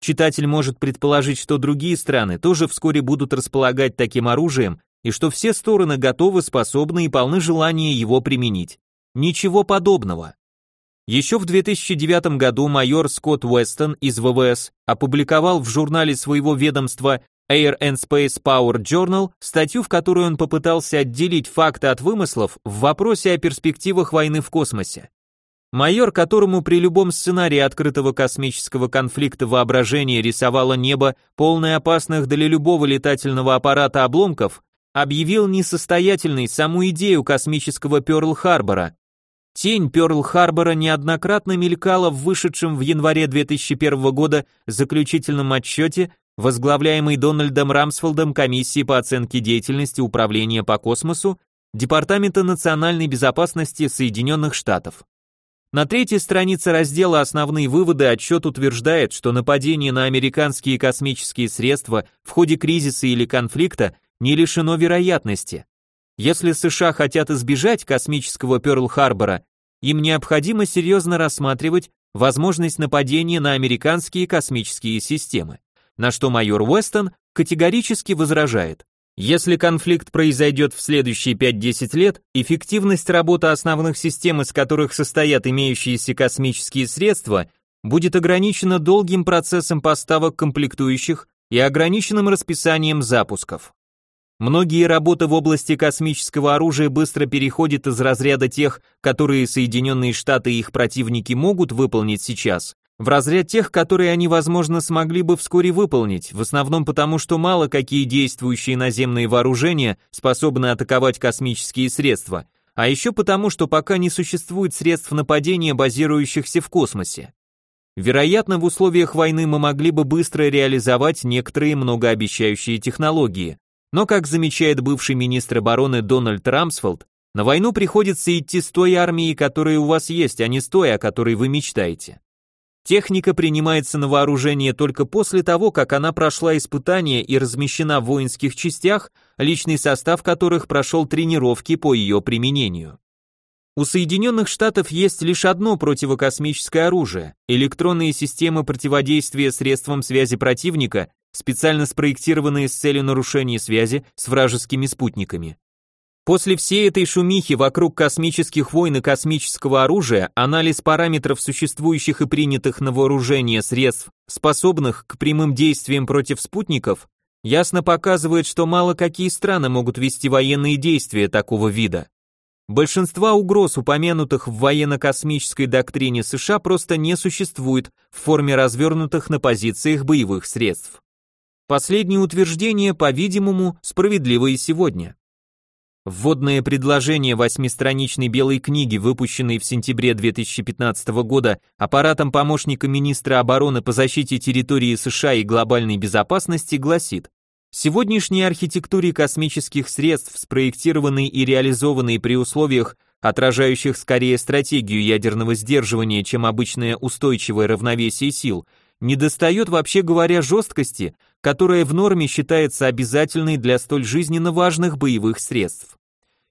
Читатель может предположить, что другие страны тоже вскоре будут располагать таким оружием, и что все стороны готовы, способны и полны желания его применить. Ничего подобного. Еще в 2009 году майор Скотт Уэстон из ВВС опубликовал в журнале своего ведомства Air and Space Power Journal статью, в которой он попытался отделить факты от вымыслов в вопросе о перспективах войны в космосе. Майор, которому при любом сценарии открытого космического конфликта воображение рисовало небо, полное опасных для любого летательного аппарата обломков, объявил несостоятельной саму идею космического Пёрл-Харбора. Тень Пёрл-Харбора неоднократно мелькала в вышедшем в январе 2001 года заключительном отчете, возглавляемой Дональдом Рамсфелдом комиссии по оценке деятельности Управления по космосу Департамента национальной безопасности Соединенных Штатов. На третьей странице раздела «Основные выводы» отчет утверждает, что нападение на американские космические средства в ходе кризиса или конфликта не лишено вероятности. Если США хотят избежать космического Пёрл-Харбора, им необходимо серьезно рассматривать возможность нападения на американские космические системы, на что майор Уэстон категорически возражает. Если конфликт произойдет в следующие 5-10 лет, эффективность работы основных систем, из которых состоят имеющиеся космические средства, будет ограничена долгим процессом поставок комплектующих и ограниченным расписанием запусков. Многие работы в области космического оружия быстро переходят из разряда тех, которые Соединенные Штаты и их противники могут выполнить сейчас, в разряд тех, которые они, возможно, смогли бы вскоре выполнить, в основном потому, что мало какие действующие наземные вооружения способны атаковать космические средства, а еще потому, что пока не существует средств нападения, базирующихся в космосе. Вероятно, в условиях войны мы могли бы быстро реализовать некоторые многообещающие технологии, но, как замечает бывший министр обороны Дональд Рамсфелд, на войну приходится идти с той армией, которая у вас есть, а не с той, о которой вы мечтаете. Техника принимается на вооружение только после того, как она прошла испытания и размещена в воинских частях, личный состав которых прошел тренировки по ее применению. У Соединенных Штатов есть лишь одно противокосмическое оружие – электронные системы противодействия средствам связи противника, специально спроектированные с целью нарушения связи с вражескими спутниками. После всей этой шумихи вокруг космических войн и космического оружия анализ параметров существующих и принятых на вооружение средств, способных к прямым действиям против спутников, ясно показывает, что мало какие страны могут вести военные действия такого вида. Большинства угроз, упомянутых в военно-космической доктрине США, просто не существует в форме развернутых на позициях боевых средств. Последнее утверждение, по-видимому, справедливо и сегодня. Вводное предложение восьмистраничной белой книги, выпущенной в сентябре 2015 года аппаратом помощника министра обороны по защите территории США и глобальной безопасности, гласит, сегодняшней архитектуре космических средств, спроектированной и реализованной при условиях, отражающих скорее стратегию ядерного сдерживания, чем обычное устойчивое равновесие сил, недостает вообще говоря жесткости, которая в норме считается обязательной для столь жизненно важных боевых средств.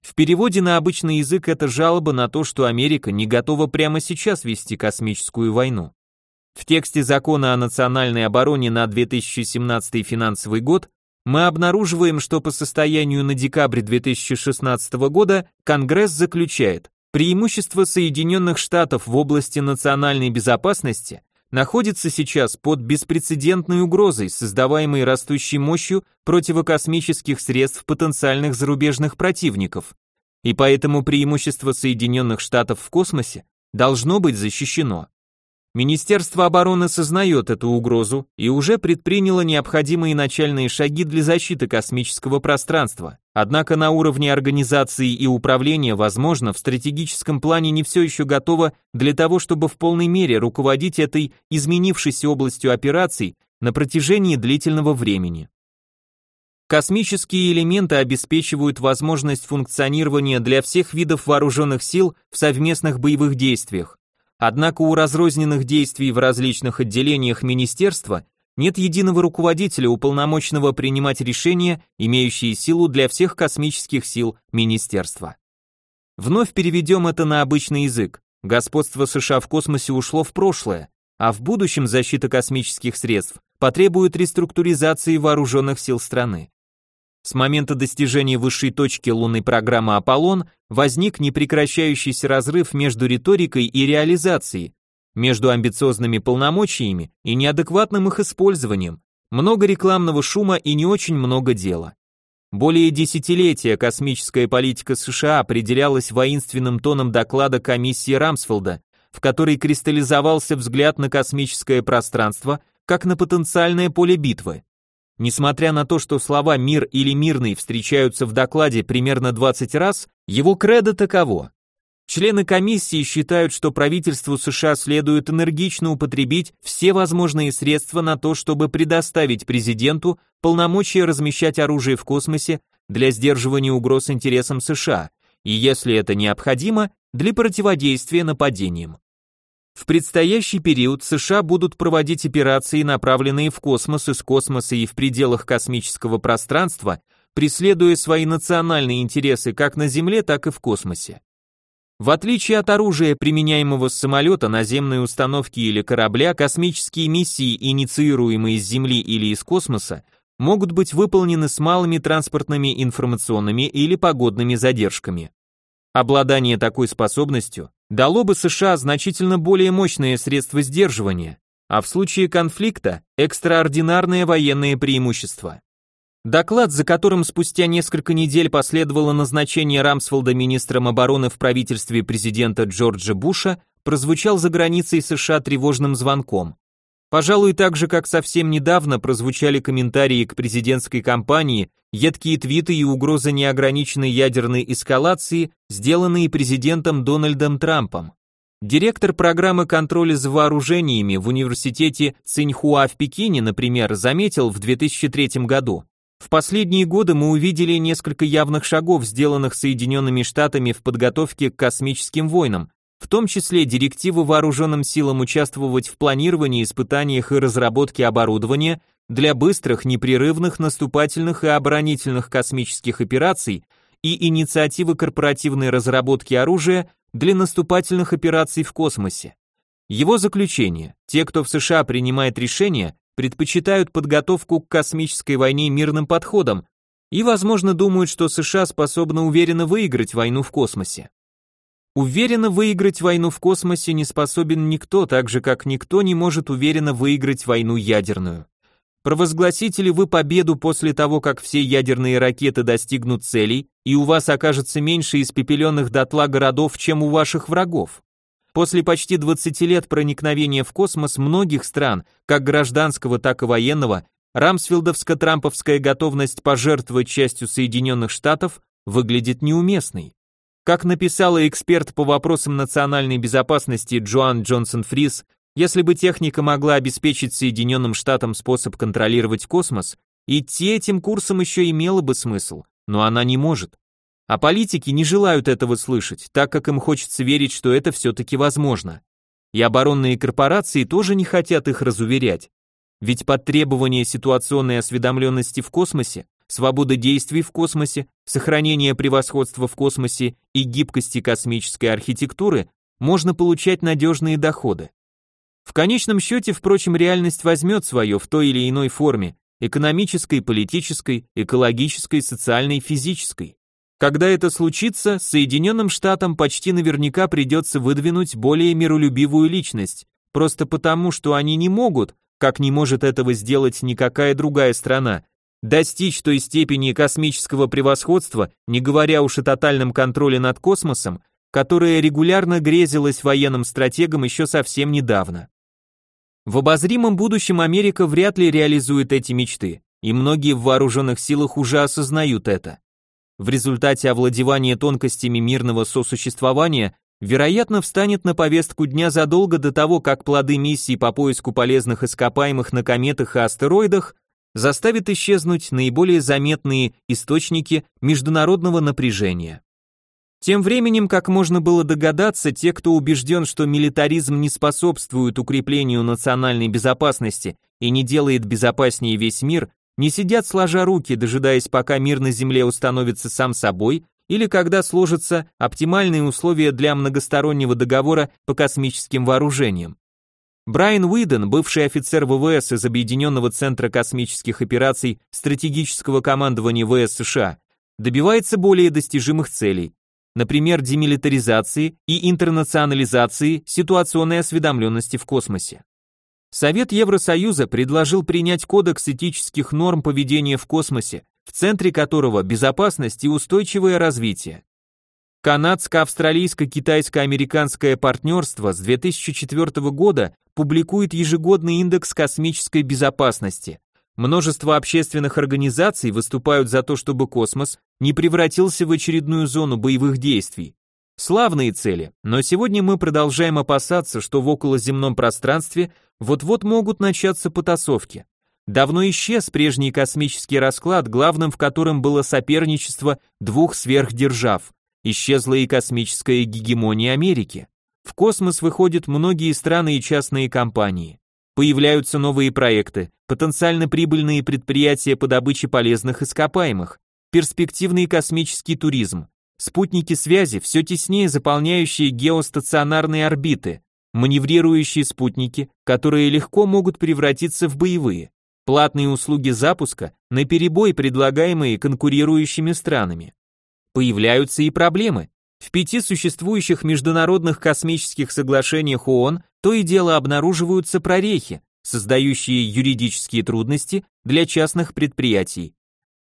В переводе на обычный язык это жалоба на то, что Америка не готова прямо сейчас вести космическую войну. В тексте закона о национальной обороне на 2017 финансовый год мы обнаруживаем, что по состоянию на декабрь 2016 года Конгресс заключает, преимущество Соединенных Штатов в области национальной безопасности находится сейчас под беспрецедентной угрозой, создаваемой растущей мощью противокосмических средств потенциальных зарубежных противников. И поэтому преимущество Соединенных Штатов в космосе должно быть защищено. Министерство обороны сознает эту угрозу и уже предприняло необходимые начальные шаги для защиты космического пространства. Однако на уровне организации и управления, возможно, в стратегическом плане не все еще готово для того, чтобы в полной мере руководить этой изменившейся областью операций на протяжении длительного времени. Космические элементы обеспечивают возможность функционирования для всех видов вооруженных сил в совместных боевых действиях, Однако у разрозненных действий в различных отделениях министерства нет единого руководителя, уполномоченного принимать решения, имеющие силу для всех космических сил министерства. Вновь переведем это на обычный язык. Господство США в космосе ушло в прошлое, а в будущем защита космических средств потребует реструктуризации вооруженных сил страны. С момента достижения высшей точки лунной программы Аполлон возник непрекращающийся разрыв между риторикой и реализацией, между амбициозными полномочиями и неадекватным их использованием, много рекламного шума и не очень много дела. Более десятилетия космическая политика США определялась воинственным тоном доклада комиссии Рамсфелда, в которой кристаллизовался взгляд на космическое пространство как на потенциальное поле битвы. Несмотря на то, что слова «мир» или «мирный» встречаются в докладе примерно 20 раз, его кредо таково. Члены комиссии считают, что правительству США следует энергично употребить все возможные средства на то, чтобы предоставить президенту полномочия размещать оружие в космосе для сдерживания угроз интересам США, и если это необходимо, для противодействия нападениям. В предстоящий период США будут проводить операции, направленные в космос, из космоса и в пределах космического пространства, преследуя свои национальные интересы как на Земле, так и в космосе. В отличие от оружия, применяемого с самолета, наземной установки или корабля, космические миссии, инициируемые с Земли или из космоса, могут быть выполнены с малыми транспортными, информационными или погодными задержками. Обладание такой способностью дало бы США значительно более мощные средства сдерживания, а в случае конфликта – экстраординарное военное преимущество. Доклад, за которым спустя несколько недель последовало назначение Рамсфелда министром обороны в правительстве президента Джорджа Буша, прозвучал за границей США тревожным звонком. Пожалуй, так же, как совсем недавно прозвучали комментарии к президентской кампании, едкие твиты и угрозы неограниченной ядерной эскалации, сделанные президентом Дональдом Трампом. Директор программы контроля за вооружениями в университете Циньхуа в Пекине, например, заметил в 2003 году, в последние годы мы увидели несколько явных шагов, сделанных Соединенными Штатами в подготовке к космическим войнам, в том числе директивы вооруженным силам участвовать в планировании, испытаниях и разработке оборудования для быстрых, непрерывных наступательных и оборонительных космических операций и инициативы корпоративной разработки оружия для наступательных операций в космосе. Его заключение. Те, кто в США принимает решения, предпочитают подготовку к космической войне мирным подходом и, возможно, думают, что США способны уверенно выиграть войну в космосе. Уверенно выиграть войну в космосе не способен никто, так же как никто не может уверенно выиграть войну ядерную. Провозгласите ли вы победу после того, как все ядерные ракеты достигнут целей, и у вас окажется меньше испепеленных дотла городов, чем у ваших врагов? После почти 20 лет проникновения в космос многих стран, как гражданского, так и военного, рамсфилдовско-трамповская готовность пожертвовать частью Соединенных Штатов выглядит неуместной. Как написала эксперт по вопросам национальной безопасности Джоан Джонсон Фрис, если бы техника могла обеспечить Соединенным Штатам способ контролировать космос, идти этим курсом еще имело бы смысл, но она не может. А политики не желают этого слышать, так как им хочется верить, что это все-таки возможно. И оборонные корпорации тоже не хотят их разуверять. Ведь под требование ситуационной осведомленности в космосе свобода действий в космосе, сохранение превосходства в космосе и гибкости космической архитектуры можно получать надежные доходы. В конечном счете, впрочем, реальность возьмет свое в той или иной форме, экономической, политической, экологической, социальной, физической. Когда это случится, Соединенным Штатам почти наверняка придется выдвинуть более миролюбивую личность, просто потому, что они не могут, как не может этого сделать никакая другая страна, достичь той степени космического превосходства, не говоря уж о тотальном контроле над космосом, которая регулярно грезилась военным стратегам еще совсем недавно. В обозримом будущем Америка вряд ли реализует эти мечты, и многие в вооруженных силах уже осознают это. В результате овладевания тонкостями мирного сосуществования вероятно встанет на повестку дня задолго до того, как плоды миссий по поиску полезных ископаемых на кометах и астероидах заставят исчезнуть наиболее заметные источники международного напряжения. Тем временем, как можно было догадаться, те, кто убежден, что милитаризм не способствует укреплению национальной безопасности и не делает безопаснее весь мир, не сидят сложа руки, дожидаясь, пока мир на Земле установится сам собой, или когда сложатся оптимальные условия для многостороннего договора по космическим вооружениям. Брайан Уидон, бывший офицер ВВС из Объединенного центра космических операций стратегического командования ВС США, добивается более достижимых целей, например, демилитаризации и интернационализации ситуационной осведомленности в космосе. Совет Евросоюза предложил принять кодекс этических норм поведения в космосе, в центре которого безопасность и устойчивое развитие. Канадско-австралийско-китайско-американское партнерство с 2004 года публикует ежегодный индекс космической безопасности. Множество общественных организаций выступают за то, чтобы космос не превратился в очередную зону боевых действий. Славные цели, но сегодня мы продолжаем опасаться, что в околоземном пространстве вот-вот могут начаться потасовки. Давно исчез прежний космический расклад, главным в котором было соперничество двух сверхдержав. Исчезла и космическая гегемония Америки. В космос выходят многие страны и частные компании. Появляются новые проекты, потенциально прибыльные предприятия по добыче полезных ископаемых, перспективный космический туризм, Спутники связи, все теснее заполняющие геостационарные орбиты, маневрирующие спутники, которые легко могут превратиться в боевые, платные услуги запуска, на перебой предлагаемые конкурирующими странами. Появляются и проблемы. В пяти существующих международных космических соглашениях ООН то и дело обнаруживаются прорехи, создающие юридические трудности для частных предприятий.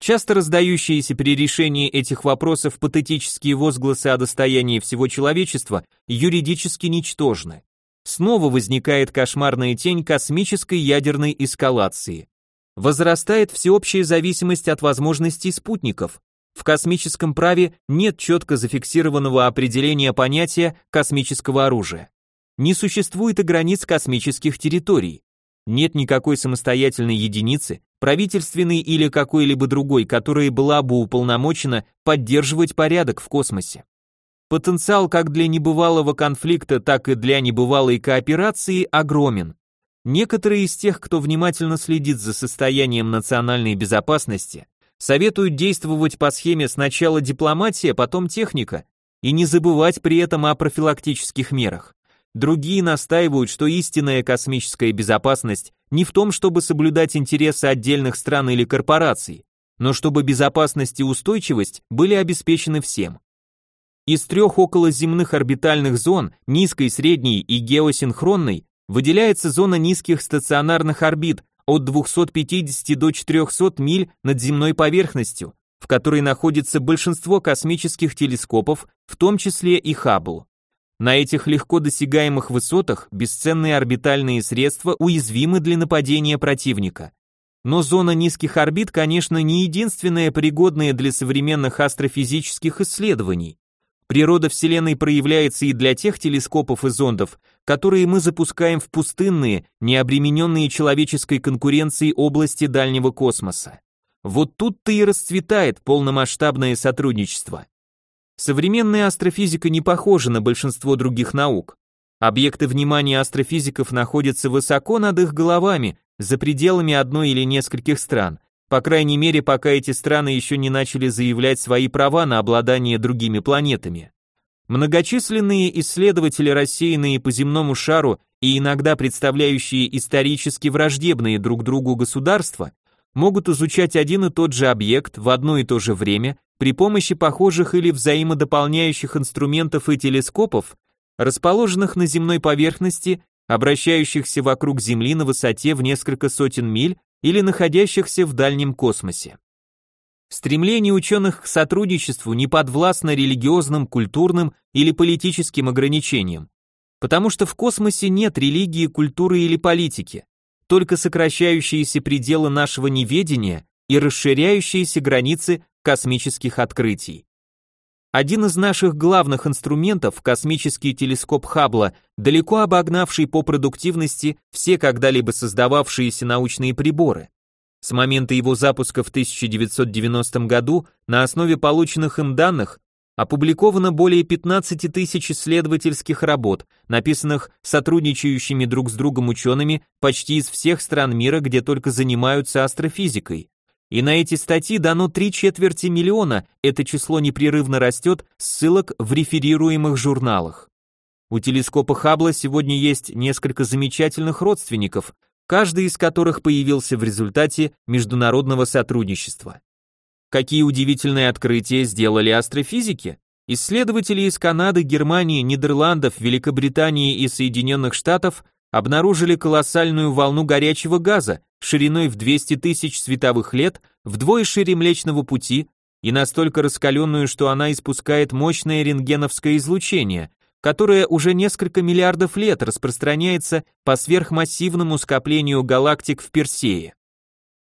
Часто раздающиеся при решении этих вопросов патетические возгласы о достоянии всего человечества юридически ничтожны. Снова возникает кошмарная тень космической ядерной эскалации. Возрастает всеобщая зависимость от возможностей спутников. В космическом праве нет четко зафиксированного определения понятия космического оружия. Не существует и границ космических территорий. Нет никакой самостоятельной единицы, правительственный или какой-либо другой, которая была бы уполномочена поддерживать порядок в космосе. Потенциал как для небывалого конфликта, так и для небывалой кооперации огромен. Некоторые из тех, кто внимательно следит за состоянием национальной безопасности, советуют действовать по схеме сначала дипломатия, потом техника, и не забывать при этом о профилактических мерах. Другие настаивают, что истинная космическая безопасность не в том, чтобы соблюдать интересы отдельных стран или корпораций, но чтобы безопасность и устойчивость были обеспечены всем. Из трех околоземных орбитальных зон, низкой, средней и геосинхронной, выделяется зона низких стационарных орбит от 250 до 400 миль над земной поверхностью, в которой находится большинство космических телескопов, в том числе и Хаббл. На этих легко досягаемых высотах бесценные орбитальные средства уязвимы для нападения противника. Но зона низких орбит, конечно, не единственная пригодная для современных астрофизических исследований. Природа Вселенной проявляется и для тех телескопов и зондов, которые мы запускаем в пустынные, не обремененные человеческой конкуренцией области дальнего космоса. Вот тут-то и расцветает полномасштабное сотрудничество. Современная астрофизика не похожа на большинство других наук. Объекты внимания астрофизиков находятся высоко над их головами, за пределами одной или нескольких стран, по крайней мере, пока эти страны еще не начали заявлять свои права на обладание другими планетами. Многочисленные исследователи, рассеянные по земному шару и иногда представляющие исторически враждебные друг другу государства, могут изучать один и тот же объект в одно и то же время при помощи похожих или взаимодополняющих инструментов и телескопов, расположенных на земной поверхности обращающихся вокруг Земли на высоте в несколько сотен миль или находящихся в дальнем космосе. Стремление ученых к сотрудничеству не подвластно религиозным, культурным или политическим ограничениям, потому что в космосе нет религии, культуры или политики, только сокращающиеся пределы нашего неведения и расширяющиеся границы космических открытий. Один из наших главных инструментов, космический телескоп Хаббла, далеко обогнавший по продуктивности все когда-либо создававшиеся научные приборы. С момента его запуска в 1990 году на основе полученных им данных опубликовано более 15 тысяч исследовательских работ, написанных сотрудничающими друг с другом учеными почти из всех стран мира, где только занимаются астрофизикой. И на эти статьи дано три четверти миллиона, это число непрерывно растет, ссылок в реферируемых журналах. У телескопа Хаббла сегодня есть несколько замечательных родственников, каждый из которых появился в результате международного сотрудничества. Какие удивительные открытия сделали астрофизики? Исследователи из Канады, Германии, Нидерландов, Великобритании и Соединенных Штатов обнаружили колоссальную волну горячего газа шириной в 200 тысяч световых лет, вдвое шире Млечного Пути и настолько раскаленную, что она испускает мощное рентгеновское излучение, которая уже несколько миллиардов лет распространяется по сверхмассивному скоплению галактик в Персее.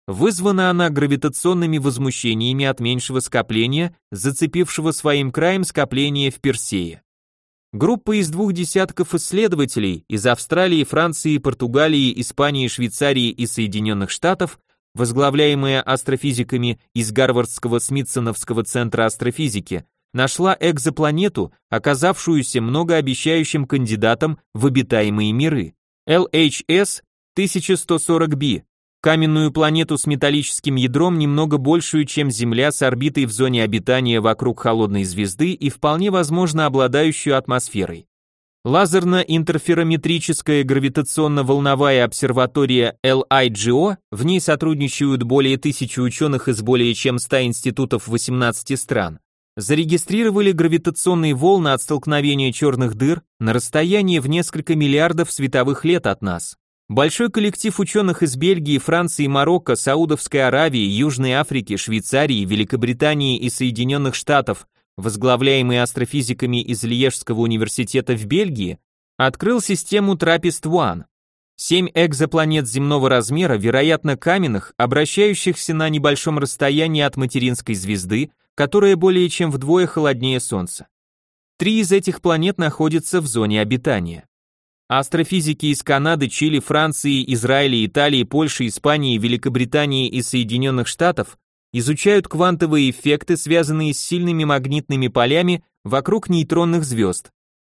Вызвана она гравитационными возмущениями от меньшего скопления, зацепившего своим краем скопление в Персее. Группа из двух десятков исследователей из Австралии, Франции, Португалии, Испании, Швейцарии и Соединенных Штатов, возглавляемая астрофизиками из Гарвардского Смитсоновского центра астрофизики, нашла экзопланету, оказавшуюся многообещающим кандидатом в обитаемые миры. LHS 1140b, каменную планету с металлическим ядром немного большую, чем Земля с орбитой в зоне обитания вокруг холодной звезды и вполне возможно обладающую атмосферой. Лазерно-интерферометрическая гравитационно-волновая обсерватория LIGO, в ней сотрудничают более тысячи ученых из более чем 100 институтов 18 стран зарегистрировали гравитационные волны от столкновения черных дыр на расстоянии в несколько миллиардов световых лет от нас. Большой коллектив ученых из Бельгии, Франции, Марокко, Саудовской Аравии, Южной Африки, Швейцарии, Великобритании и Соединенных Штатов, возглавляемый астрофизиками из Льежского университета в Бельгии, открыл систему TRAPPIST-1. Семь экзопланет земного размера, вероятно каменных, обращающихся на небольшом расстоянии от материнской звезды, которая более чем вдвое холоднее Солнца. Три из этих планет находятся в зоне обитания. Астрофизики из Канады, Чили, Франции, Израиля, Италии, Польши, Испании, Великобритании и Соединенных Штатов изучают квантовые эффекты, связанные с сильными магнитными полями вокруг нейтронных звезд,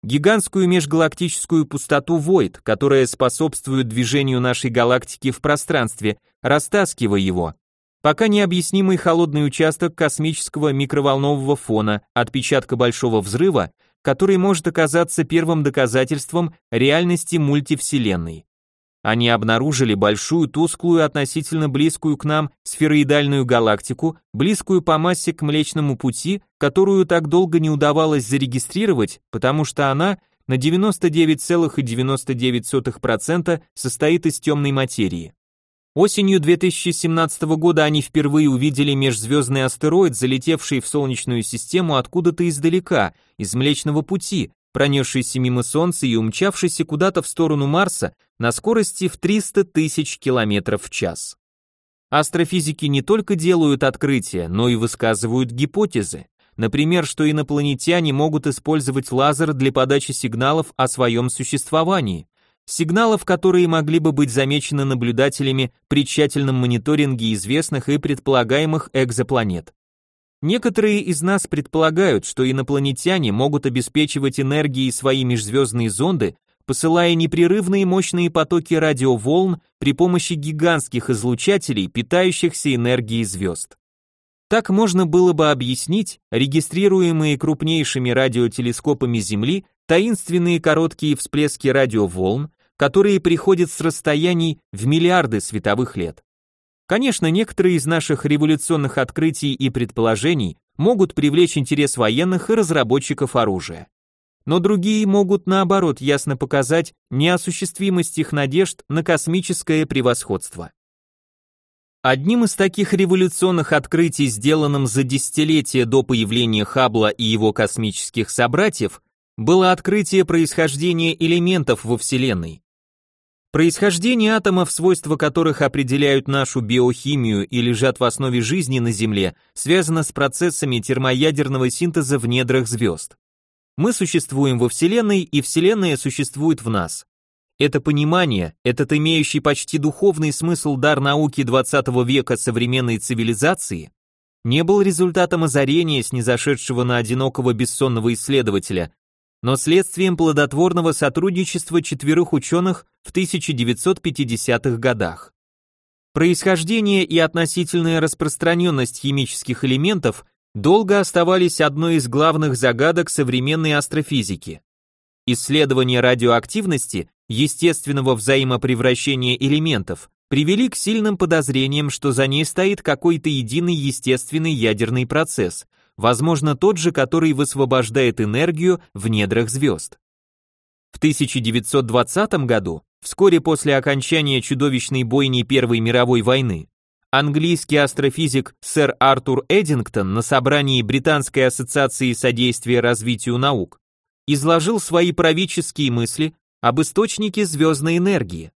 гигантскую межгалактическую пустоту Войд, которая способствует движению нашей галактики в пространстве, растаскивая его, Пока необъяснимый холодный участок космического микроволнового фона, отпечатка большого взрыва, который может оказаться первым доказательством реальности мультивселенной. Они обнаружили большую, тусклую, относительно близкую к нам сфероидальную галактику, близкую по массе к Млечному пути, которую так долго не удавалось зарегистрировать, потому что она на 99,99% состоит из темной материи. Осенью 2017 года они впервые увидели межзвездный астероид, залетевший в Солнечную систему откуда-то издалека, из Млечного Пути, пронесшийся мимо Солнца и умчавшийся куда-то в сторону Марса на скорости в 300 тысяч километров в час. Астрофизики не только делают открытия, но и высказывают гипотезы. Например, что инопланетяне могут использовать лазер для подачи сигналов о своем существовании сигналов, которые могли бы быть замечены наблюдателями при тщательном мониторинге известных и предполагаемых экзопланет. Некоторые из нас предполагают, что инопланетяне могут обеспечивать энергией свои межзвездные зонды, посылая непрерывные мощные потоки радиоволн при помощи гигантских излучателей, питающихся энергией звезд. Так можно было бы объяснить регистрируемые крупнейшими радиотелескопами Земли таинственные короткие всплески радиоволн, которые приходят с расстояний в миллиарды световых лет. Конечно, некоторые из наших революционных открытий и предположений могут привлечь интерес военных и разработчиков оружия. но другие могут наоборот ясно показать неосуществимость их надежд на космическое превосходство. Одним из таких революционных открытий, сделанным за десятилетия до появления Хаббла и его космических собратьев, было открытие происхождения элементов во Вселенной. Происхождение атомов, свойства которых определяют нашу биохимию и лежат в основе жизни на Земле, связано с процессами термоядерного синтеза в недрах звезд. Мы существуем во Вселенной, и Вселенная существует в нас. Это понимание, этот имеющий почти духовный смысл дар науки 20 века современной цивилизации, не был результатом озарения, снизошедшего на одинокого бессонного исследователя, но следствием плодотворного сотрудничества четверых ученых в 1950-х годах. Происхождение и относительная распространенность химических элементов долго оставались одной из главных загадок современной астрофизики. Исследования радиоактивности, естественного взаимопревращения элементов, привели к сильным подозрениям, что за ней стоит какой-то единый естественный ядерный процесс, возможно тот же, который высвобождает энергию в недрах звезд. В 1920 году, вскоре после окончания чудовищной бойни Первой мировой войны, Английский астрофизик сэр Артур Эдингтон на собрании Британской ассоциации содействия развитию наук изложил свои правительские мысли об источнике звездной энергии.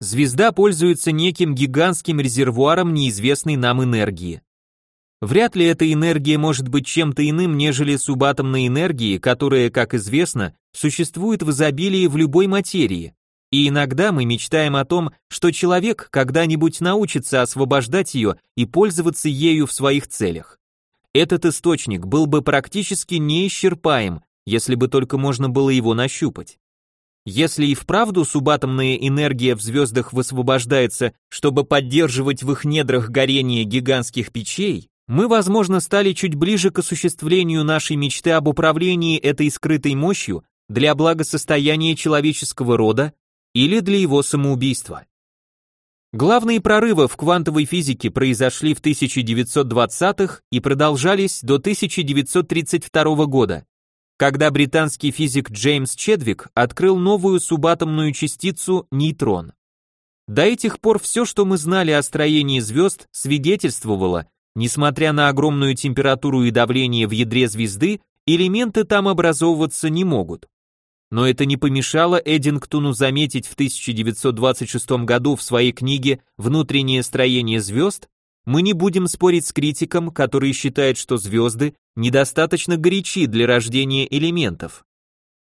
Звезда пользуется неким гигантским резервуаром неизвестной нам энергии. Вряд ли эта энергия может быть чем-то иным, нежели субатомной энергией, которая, как известно, существует в изобилии в любой материи. И иногда мы мечтаем о том, что человек когда-нибудь научится освобождать ее и пользоваться ею в своих целях. Этот источник был бы практически неисчерпаем, если бы только можно было его нащупать. Если и вправду субатомная энергия в звездах высвобождается, чтобы поддерживать в их недрах горение гигантских печей, мы, возможно, стали чуть ближе к осуществлению нашей мечты об управлении этой скрытой мощью для благосостояния человеческого рода или для его самоубийства. Главные прорывы в квантовой физике произошли в 1920-х и продолжались до 1932 года, когда британский физик Джеймс Чедвик открыл новую субатомную частицу нейтрон. До этих пор все, что мы знали о строении звезд, свидетельствовало, несмотря на огромную температуру и давление в ядре звезды, элементы там образовываться не могут. Но это не помешало Эдингтону заметить в 1926 году в своей книге «Внутреннее строение звезд», мы не будем спорить с критиком, который считает, что звезды недостаточно горячи для рождения элементов.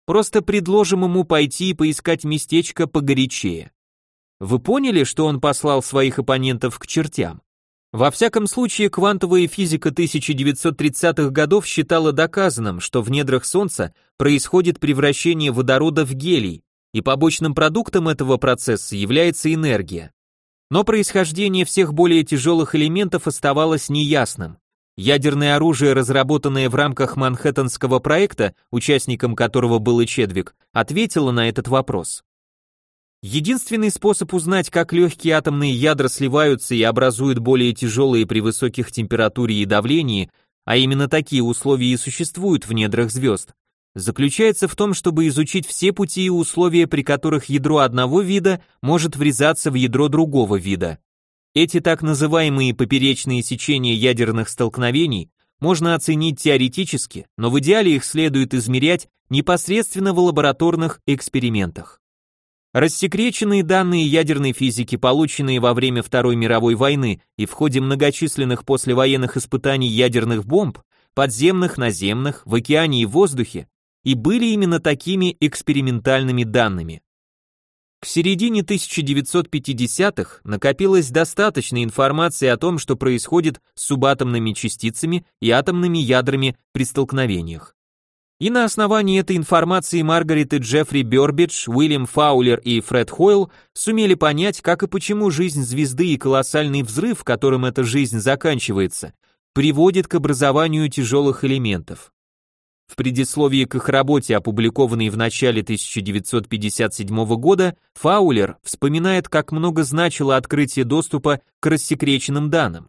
Просто предложим ему пойти и поискать местечко погорячее. Вы поняли, что он послал своих оппонентов к чертям? Во всяком случае, квантовая физика 1930-х годов считала доказанным, что в недрах Солнца происходит превращение водорода в гелий, и побочным продуктом этого процесса является энергия. Но происхождение всех более тяжелых элементов оставалось неясным. Ядерное оружие, разработанное в рамках Манхэттенского проекта, участником которого был и Чедвик, ответило на этот вопрос. Единственный способ узнать, как легкие атомные ядра сливаются и образуют более тяжелые при высоких температуре и давлении, а именно такие условия и существуют в недрах звезд, заключается в том, чтобы изучить все пути и условия, при которых ядро одного вида может врезаться в ядро другого вида. Эти так называемые поперечные сечения ядерных столкновений можно оценить теоретически, но в идеале их следует измерять непосредственно в лабораторных экспериментах. Рассекреченные данные ядерной физики, полученные во время Второй мировой войны и в ходе многочисленных послевоенных испытаний ядерных бомб, подземных, наземных, в океане и воздухе, и были именно такими экспериментальными данными. К середине 1950-х накопилось достаточно информации о том, что происходит с субатомными частицами и атомными ядрами при столкновениях. И на основании этой информации Маргарет и Джеффри Бёрбидж, Уильям Фаулер и Фред Хойл сумели понять, как и почему жизнь звезды и колоссальный взрыв, которым эта жизнь заканчивается, приводит к образованию тяжелых элементов. В предисловии к их работе, опубликованной в начале 1957 года, Фаулер вспоминает, как много значило открытие доступа к рассекреченным данным.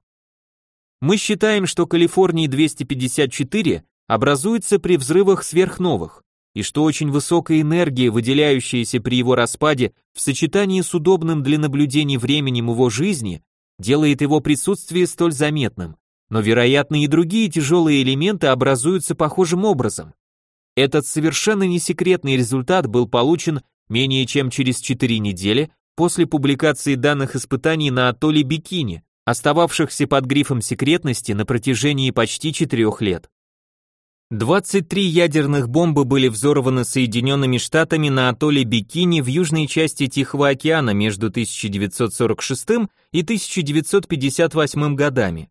Мы считаем, что Калифорний 254 образуется при взрывах сверхновых, и что очень высокая энергия, выделяющаяся при его распаде, в сочетании с удобным для наблюдений временем его жизни, делает его присутствие столь заметным. Но, вероятно, и другие тяжелые элементы образуются похожим образом. Этот совершенно не секретный результат был получен менее чем через 4 недели после публикации данных испытаний на атолле Бикини, остававшихся под грифом секретности на протяжении почти 4 лет. 23 ядерных бомбы были взорваны Соединенными Штатами на атолле Бикини в южной части Тихого океана между 1946 и 1958 годами.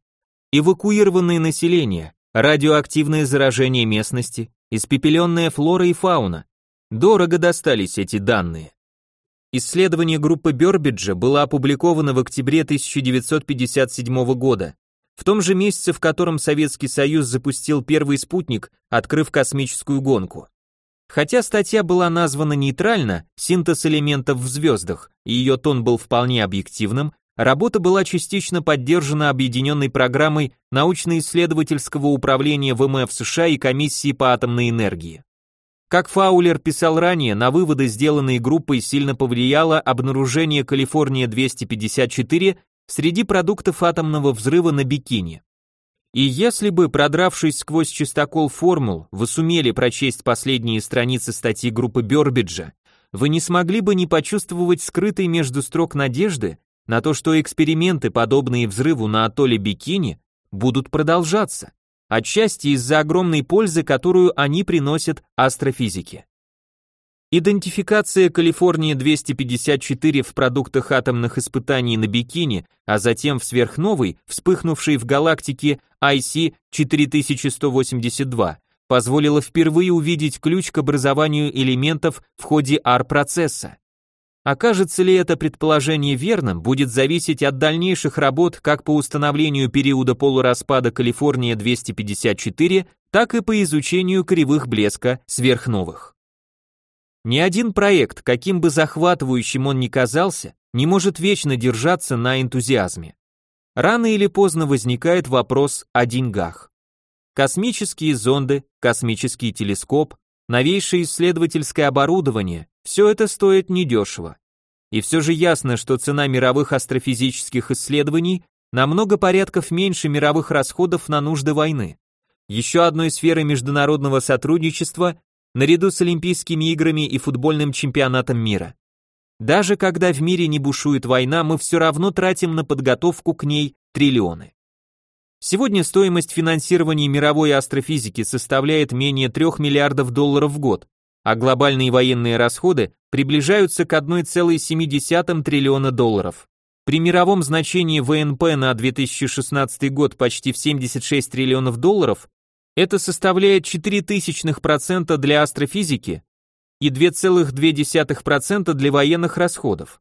Эвакуированное население, радиоактивное заражение местности, испепеленная флора и фауна. Дорого достались эти данные. Исследование группы Бёрбиджа было опубликовано в октябре 1957 года в том же месяце, в котором Советский Союз запустил первый спутник, открыв космическую гонку. Хотя статья была названа нейтрально, синтез элементов в звездах, и ее тон был вполне объективным, работа была частично поддержана объединенной программой научно-исследовательского управления ВМФ США и комиссии по атомной энергии. Как Фаулер писал ранее, на выводы, сделанные группой, сильно повлияло обнаружение Калифорния-254 среди продуктов атомного взрыва на Бикини. И если бы, продравшись сквозь чистокол формул, вы сумели прочесть последние страницы статьи группы Бёрбиджа, вы не смогли бы не почувствовать скрытой между строк надежды на то, что эксперименты, подобные взрыву на атолле Бикини, будут продолжаться, отчасти из-за огромной пользы, которую они приносят астрофизике. Идентификация Калифорния-254 в продуктах атомных испытаний на Бикини, а затем в сверхновой, вспыхнувшей в галактике IC-4182, позволила впервые увидеть ключ к образованию элементов в ходе R-процесса. Окажется ли это предположение верным, будет зависеть от дальнейших работ как по установлению периода полураспада Калифорния-254, так и по изучению кривых блеска сверхновых. Ни один проект, каким бы захватывающим он ни казался, не может вечно держаться на энтузиазме. Рано или поздно возникает вопрос о деньгах. Космические зонды, космический телескоп, новейшее исследовательское оборудование – все это стоит недешево. И все же ясно, что цена мировых астрофизических исследований намного порядков меньше мировых расходов на нужды войны. Еще одной сферой международного сотрудничества наряду с Олимпийскими играми и футбольным чемпионатом мира. Даже когда в мире не бушует война, мы все равно тратим на подготовку к ней триллионы. Сегодня стоимость финансирования мировой астрофизики составляет менее 3 миллиардов долларов в год, а глобальные военные расходы приближаются к 1,7 триллиона долларов. При мировом значении ВНП на 2016 год почти в 76 триллионов долларов это составляет 0,04% для астрофизики и 2,2% для военных расходов.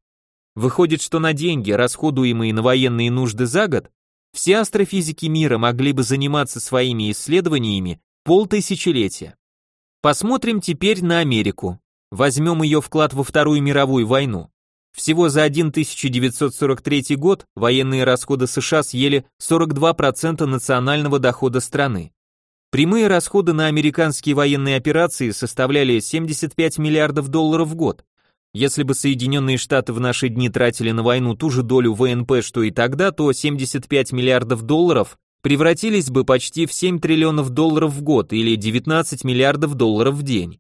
Выходит, что на деньги, расходуемые на военные нужды за год, все астрофизики мира могли бы заниматься своими исследованиями полтысячелетия. Посмотрим теперь на Америку. Возьмем ее вклад во Вторую мировую войну. Всего за 1943 год военные расходы США съели 42% национального дохода страны. Прямые расходы на американские военные операции составляли 75 миллиардов долларов в год. Если бы Соединенные Штаты в наши дни тратили на войну ту же долю ВНП, что и тогда, то 75 миллиардов долларов превратились бы почти в 7 триллионов долларов в год или 19 миллиардов долларов в день.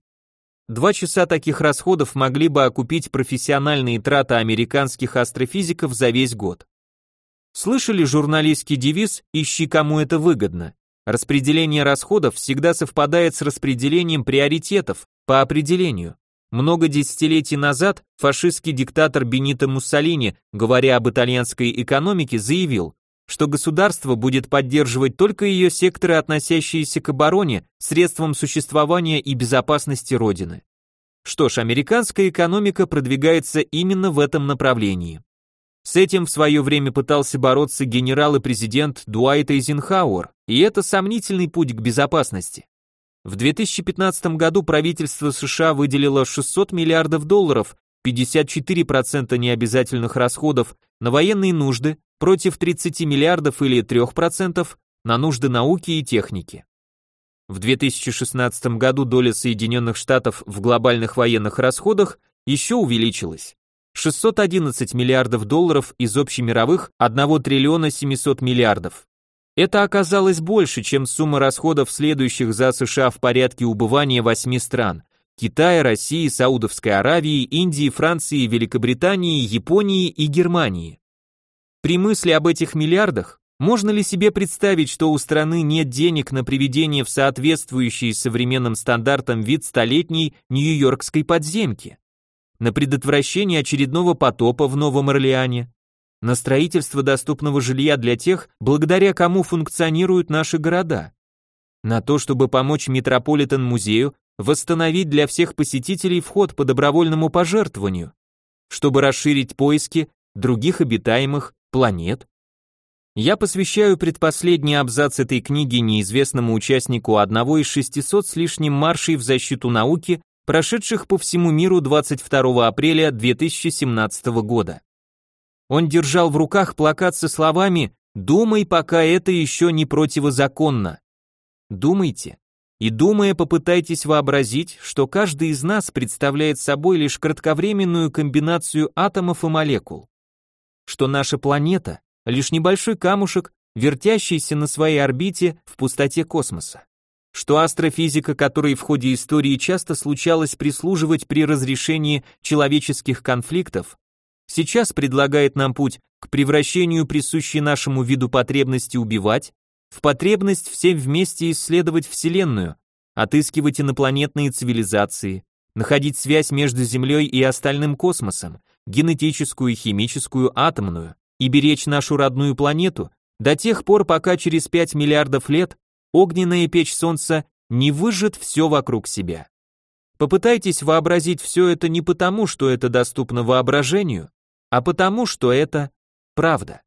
Два часа таких расходов могли бы окупить профессиональные траты американских астрофизиков за весь год. Слышали журналистский девиз «Ищи, кому это выгодно»? Распределение расходов всегда совпадает с распределением приоритетов по определению. Много десятилетий назад фашистский диктатор Бенито Муссолини, говоря об итальянской экономике, заявил, что государство будет поддерживать только ее секторы, относящиеся к обороне, средствам существования и безопасности Родины. Что ж, американская экономика продвигается именно в этом направлении. С этим в свое время пытался бороться генерал и президент Дуайт Эйзенхауэр, и это сомнительный путь к безопасности. В 2015 году правительство США выделило 600 миллиардов долларов, 54% необязательных расходов на военные нужды против 30 миллиардов или 3% на нужды науки и техники. В 2016 году доля Соединенных Штатов в глобальных военных расходах еще увеличилась. 611 миллиардов долларов из общемировых 1 триллиона 700 миллиардов. Это оказалось больше, чем сумма расходов следующих за США в порядке убывания восьми стран – Китая, России, Саудовской Аравии, Индии, Франции, Великобритании, Японии и Германии. При мысли об этих миллиардах, можно ли себе представить, что у страны нет денег на приведение в соответствующий современным стандартам вид столетней нью-йоркской подземки? На предотвращение очередного потопа в Новом Орлеане? на строительство доступного жилья для тех, благодаря кому функционируют наши города, на то, чтобы помочь Метрополитен-музею восстановить для всех посетителей вход по добровольному пожертвованию, чтобы расширить поиски других обитаемых планет. Я посвящаю предпоследний абзац этой книги неизвестному участнику одного из 600 с лишним маршей в защиту науки, прошедших по всему миру 22 апреля 2017 года. Он держал в руках плакат со словами «Думай, пока это еще не противозаконно». Думайте. И думая, попытайтесь вообразить, что каждый из нас представляет собой лишь кратковременную комбинацию атомов и молекул. Что наша планета — лишь небольшой камушек, вертящийся на своей орбите в пустоте космоса. Что астрофизика, которой в ходе истории часто случалось прислуживать при разрешении человеческих конфликтов, сейчас предлагает нам путь к превращению присущей нашему виду потребности убивать в потребность всем вместе исследовать Вселенную, отыскивать инопланетные цивилизации, находить связь между Землей и остальным космосом, генетическую, химическую, атомную, и беречь нашу родную планету до тех пор, пока через 5 миллиардов лет огненная печь Солнца не выжжет все вокруг себя. Попытайтесь вообразить все это не потому, что это доступно воображению, а потому что это правда.